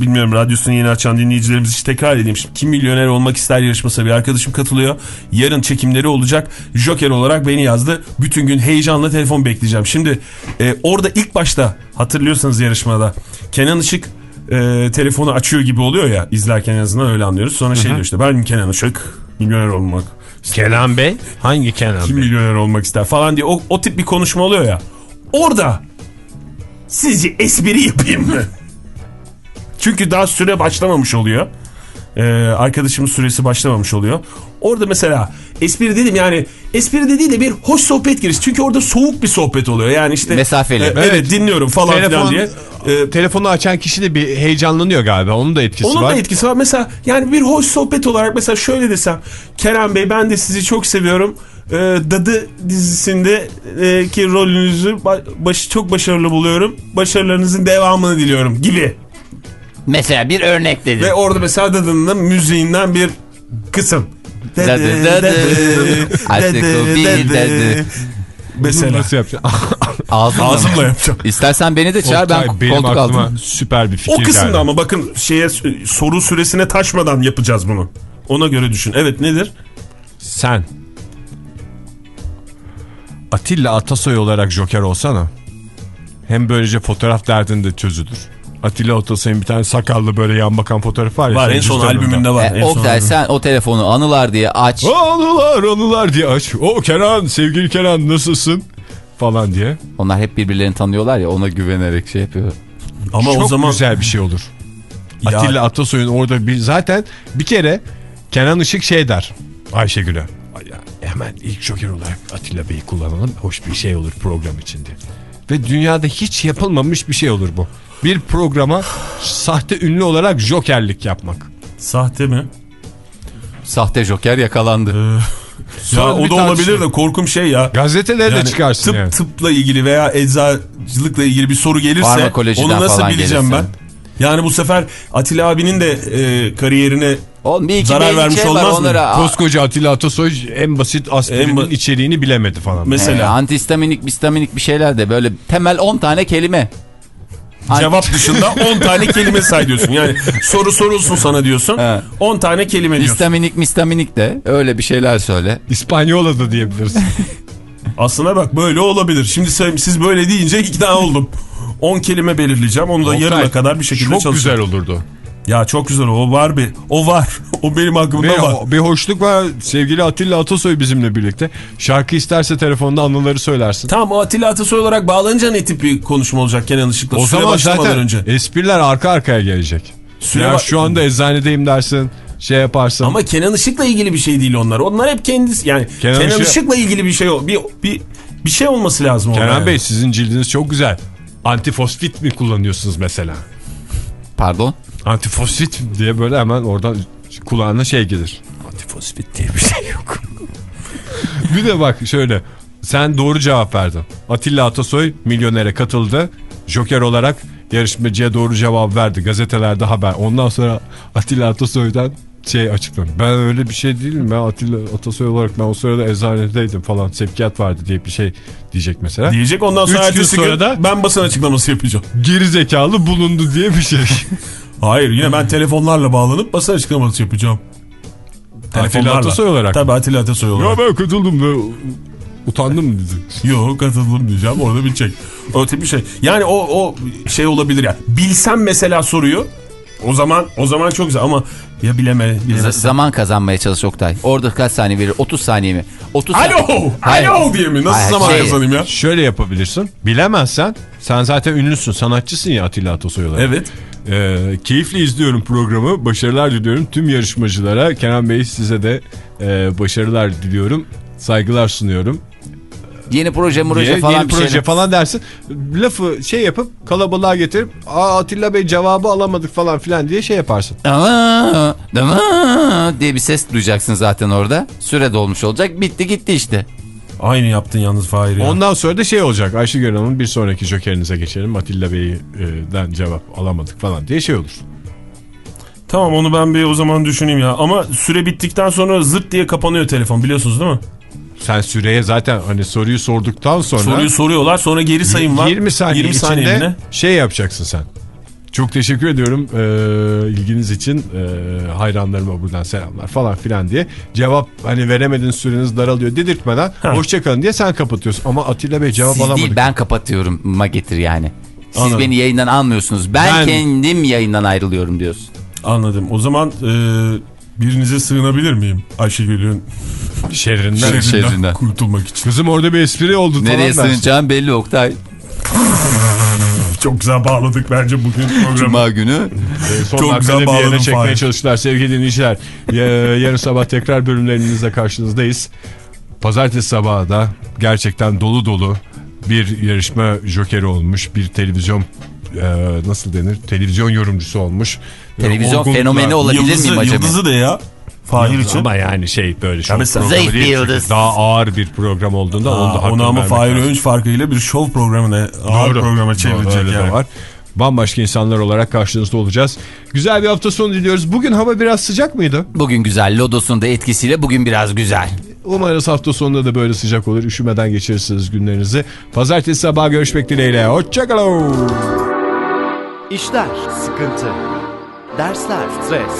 bilmiyorum radyosunu yeni açan dinleyicilerimiz için tekrar edeyim. Şimdi Kim milyoner olmak ister yarışmasına bir arkadaşım katılıyor. Yarın çekimleri olacak. Joker olarak beni yazdı. Bütün gün heyecanla telefon bekleyeceğim. Şimdi e, orada ilk başta hatırlıyorsanız yarışmada Kenan Işık e, telefonu açıyor gibi oluyor ya izlerken en azından öyle anlıyoruz. Sonra şey diyor işte ben Kenan Işık milyoner olmak Kenan Bey? Hangi Kenan kim Bey? milyoner olmak ister falan diye o, o tip bir konuşma oluyor ya. Orada sizce espri yapayım mı? Çünkü daha süre başlamamış oluyor. Ee, arkadaşımın süresi başlamamış oluyor. Orada mesela espri dedim yani espri de değil de bir hoş sohbet giriş. Çünkü orada soğuk bir sohbet oluyor. Yani işte Mesafeli. e, evet, dinliyorum falan filan Telefon, diye. Ee, telefonu açan kişi de bir heyecanlanıyor galiba. Onun da etkisi Onun var. da etkisi var. Mesela yani bir hoş sohbet olarak mesela şöyle desem. Kerem Bey ben de sizi çok seviyorum. Ee, Dadı dizisindeki rolünüzü ba- baş, çok başarılı buluyorum. Başarılarınızın devamını diliyorum gibi. Mesela bir örnek dedi. Ve orada mesela Dadı'nın müziğinden bir kısım. Dadı, dadı. Bir dadı. Mesela. Nasıl yapacağım? Ağzımla. Ağzımla yapacağım. İstersen beni de çağır ben Oktay, benim koltuk aldım. süper bir fikir O kısımda geldi. ama bakın şeye soru süresine taşmadan yapacağız bunu. Ona göre düşün. Evet nedir? Sen Atilla Atasoy olarak Joker olsana. Hem böylece fotoğraf derdin de çözülür. Atilla Atasoy'un bir tane sakallı böyle yan bakan fotoğrafı var ya. Var en son albümünde var. E, en son Oktay albüm. sen o telefonu anılar diye aç. Anılar anılar diye aç. O Kenan sevgili Kenan nasılsın? Falan diye. Onlar hep birbirlerini tanıyorlar ya ona güvenerek şey yapıyor. Ama çok o zaman güzel bir şey olur. Ya- Atilla Atasoy'un orada bir zaten bir kere Kenan Işık şey der Ayşegül'e. "Ay ya, Hemen ilk joker olarak Atilla Bey'i kullanalım. Hoş bir şey olur program için diye. Ve dünyada hiç yapılmamış bir şey olur bu. Bir programa sahte ünlü olarak jokerlik yapmak. sahte mi? Sahte joker yakalandı. Sonra ya o da olabilir de korkum şey ya. Gazetelere de Yani çıkarsın tıp, yani. tıpla ilgili veya eczacılıkla ilgili bir soru gelirse onu nasıl bileceğim gelirse. ben? Yani bu sefer Atilla abinin de e, kariyerine Oğlum bir iki Zarar vermiş şey olmaz mı? onlara- Koskoca Atilla Atasoy en basit aspirinin ba- içeriğini bilemedi falan. mesela Ee, antihistaminik, bistaminik bir şeyler de böyle temel 10 tane kelime. Cevap dışında 10 tane kelime say diyorsun. Yani soru sorulsun sana diyorsun. Evet. 10 tane kelime diyorsun. Histaminik, mistaminik de öyle bir şeyler söyle. İspanyola da diyebiliriz. Aslına bak böyle olabilir. Şimdi siz böyle deyince ikna oldum. 10 kelime belirleyeceğim. Onu da yarına Oktay, kadar bir şekilde Çok çalışacağım. güzel olurdu. Ya çok güzel o. Var bir. O var. O benim aklımda Ve var. o- bir hoşluk var. Sevgili Atilla Atasoy bizimle birlikte. Şarkı isterse telefonda anıları söylersin. Tamam o Atilla Atasoy olarak bağlanınca ne tip bir konuşma olacak Kenan Işık'la? o Süre zaman zaten önce. espriler arka arkaya gelecek. Süre ya şu anda eczanedeyim dersin. Şey yaparsın. Ama Kenan Işık'la ilgili bir şey değil onlar. Onlar hep kendisi yani Kenan Kenan, Işık- Işık'la ilgili bir şey o- bir bir bir şey olması lazım. Kenan yani. Bey sizin cildiniz çok güzel. Antifosfit mi kullanıyorsunuz mesela? Pardon. Antifosfit diye böyle hemen oradan kulağına şey gelir. Antifosfit diye bir şey yok. bir de bak şöyle. Sen doğru cevap verdin. Atilla Atasoy milyonere katıldı. Joker olarak yarışmacıya doğru cevap verdi. Gazetelerde haber. Ondan sonra Atilla Atasoy'dan şey açıkladı. Ben öyle bir şey değilim. Ben Atilla Atasoy olarak ben o sırada eczanedeydim falan. Sevkiyat vardı diye bir şey diyecek mesela. Diyecek ondan sonra Üç gün ertesi sonra gün da- ben basın açıklaması yapacağım. Geri zekalı bulundu diye bir şey. Hayır yine ben telefonlarla bağlanıp basın açıklaması yapacağım. Atilla Atasoy olarak. Tabii Atilla Atasoy Ya olarak. ben katıldım ve utandım dedi. Yok katıldım diyeceğim orada bir çek. O tip bir şey. Yani o o şey olabilir ya. Bilsem mesela soruyu o zaman o zaman çok güzel ama ya bileme. Bileme. zaman kazanmaya çalış Oktay. Orada kaç saniye verir? 30 saniye mi? 30 Alo! Hayır. Alo diye mi? Nasıl Hayır, zaman şey- kazanayım ya? Şöyle yapabilirsin. Bilemezsen sen zaten ünlüsün, sanatçısın ya Atilla Atasoy olarak. Evet. Ee, keyifle izliyorum programı. Başarılar diliyorum tüm yarışmacılara. Kenan Bey size de e, başarılar diliyorum. Saygılar sunuyorum. Yeni proje proje falan yeni bir proje şeyler. falan dersin. Lafı şey yapıp kalabalığa getirip Aa, Atilla Bey cevabı alamadık falan filan diye şey yaparsın. Aa, aa diye bir ses duyacaksın zaten orada. Süre dolmuş olacak. Bitti gitti işte. Aynı yaptın yalnız Fahir ya. Ondan sonra da şey olacak. Ayşegül Hanım'ın bir sonraki jokerinize geçelim. Atilla Bey'den cevap alamadık falan diye şey olur. Tamam onu ben bir o zaman düşüneyim ya. Ama süre bittikten sonra zırt diye kapanıyor telefon biliyorsunuz değil mi? Sen süreye zaten hani soruyu sorduktan sonra Soruyu soruyorlar sonra geri sayım var. 20 saniye 20 saniye içinde ne? şey yapacaksın sen. Çok teşekkür ediyorum ee, ilginiz için ee, hayranlarıma buradan selamlar falan filan diye cevap hani veremedin süreniz daralıyor dedirtmeden hoşçakalın diye sen kapatıyorsun ama Atilla Bey cevap Siz alamadı. değil ben kapatıyorum ma getir yani. Siz Anladım. beni yayından almıyorsunuz. Ben, Ben- kendim yayından ayrılıyorum diyorsun. Anladım. O zaman e, birinize sığınabilir miyim Ayşegül'ün Şerrinden. şerrinden, şerrinden. kurtulmak için? Kızım orada bir espri oldu Nereye sığınacağım belli Oktay. Çok güzel bağladık bence bugün programı. Cuma günü. Ee, Son Çok dakikada güzel bir bağladın çekmeye Fahir. çalıştılar sevgili dinleyiciler. Ya- Yarın sabah tekrar bölümlerimizle karşınızdayız. Pazartesi sabahı da gerçekten dolu dolu bir yarışma jokeri olmuş. Bir televizyon e, nasıl denir? Televizyon yorumcusu olmuş. Televizyon Olgunlukla- fenomeni olabilir Yıldızı, miyim acaba? Yıldızı de ya. Fahir için. Ama yani şey böyle programı Zayıf değil. bir yıldız. Daha ağır bir program olduğunda Aa, onu da onu ama Fahir. Öğünç farkıyla bir şov programına, ağır Doğru. programa çevirecek yani. var. Bambaşka insanlar olarak karşınızda olacağız. Güzel bir hafta sonu diliyoruz. Bugün hava biraz sıcak mıydı? Bugün güzel. Lodosun da etkisiyle bugün biraz güzel. Umarız hafta sonunda da böyle sıcak olur. Üşümeden geçirirsiniz günlerinizi. Pazartesi sabah görüşmek dileğiyle. Hoşçakalın. İşler, sıkıntı, dersler, stres,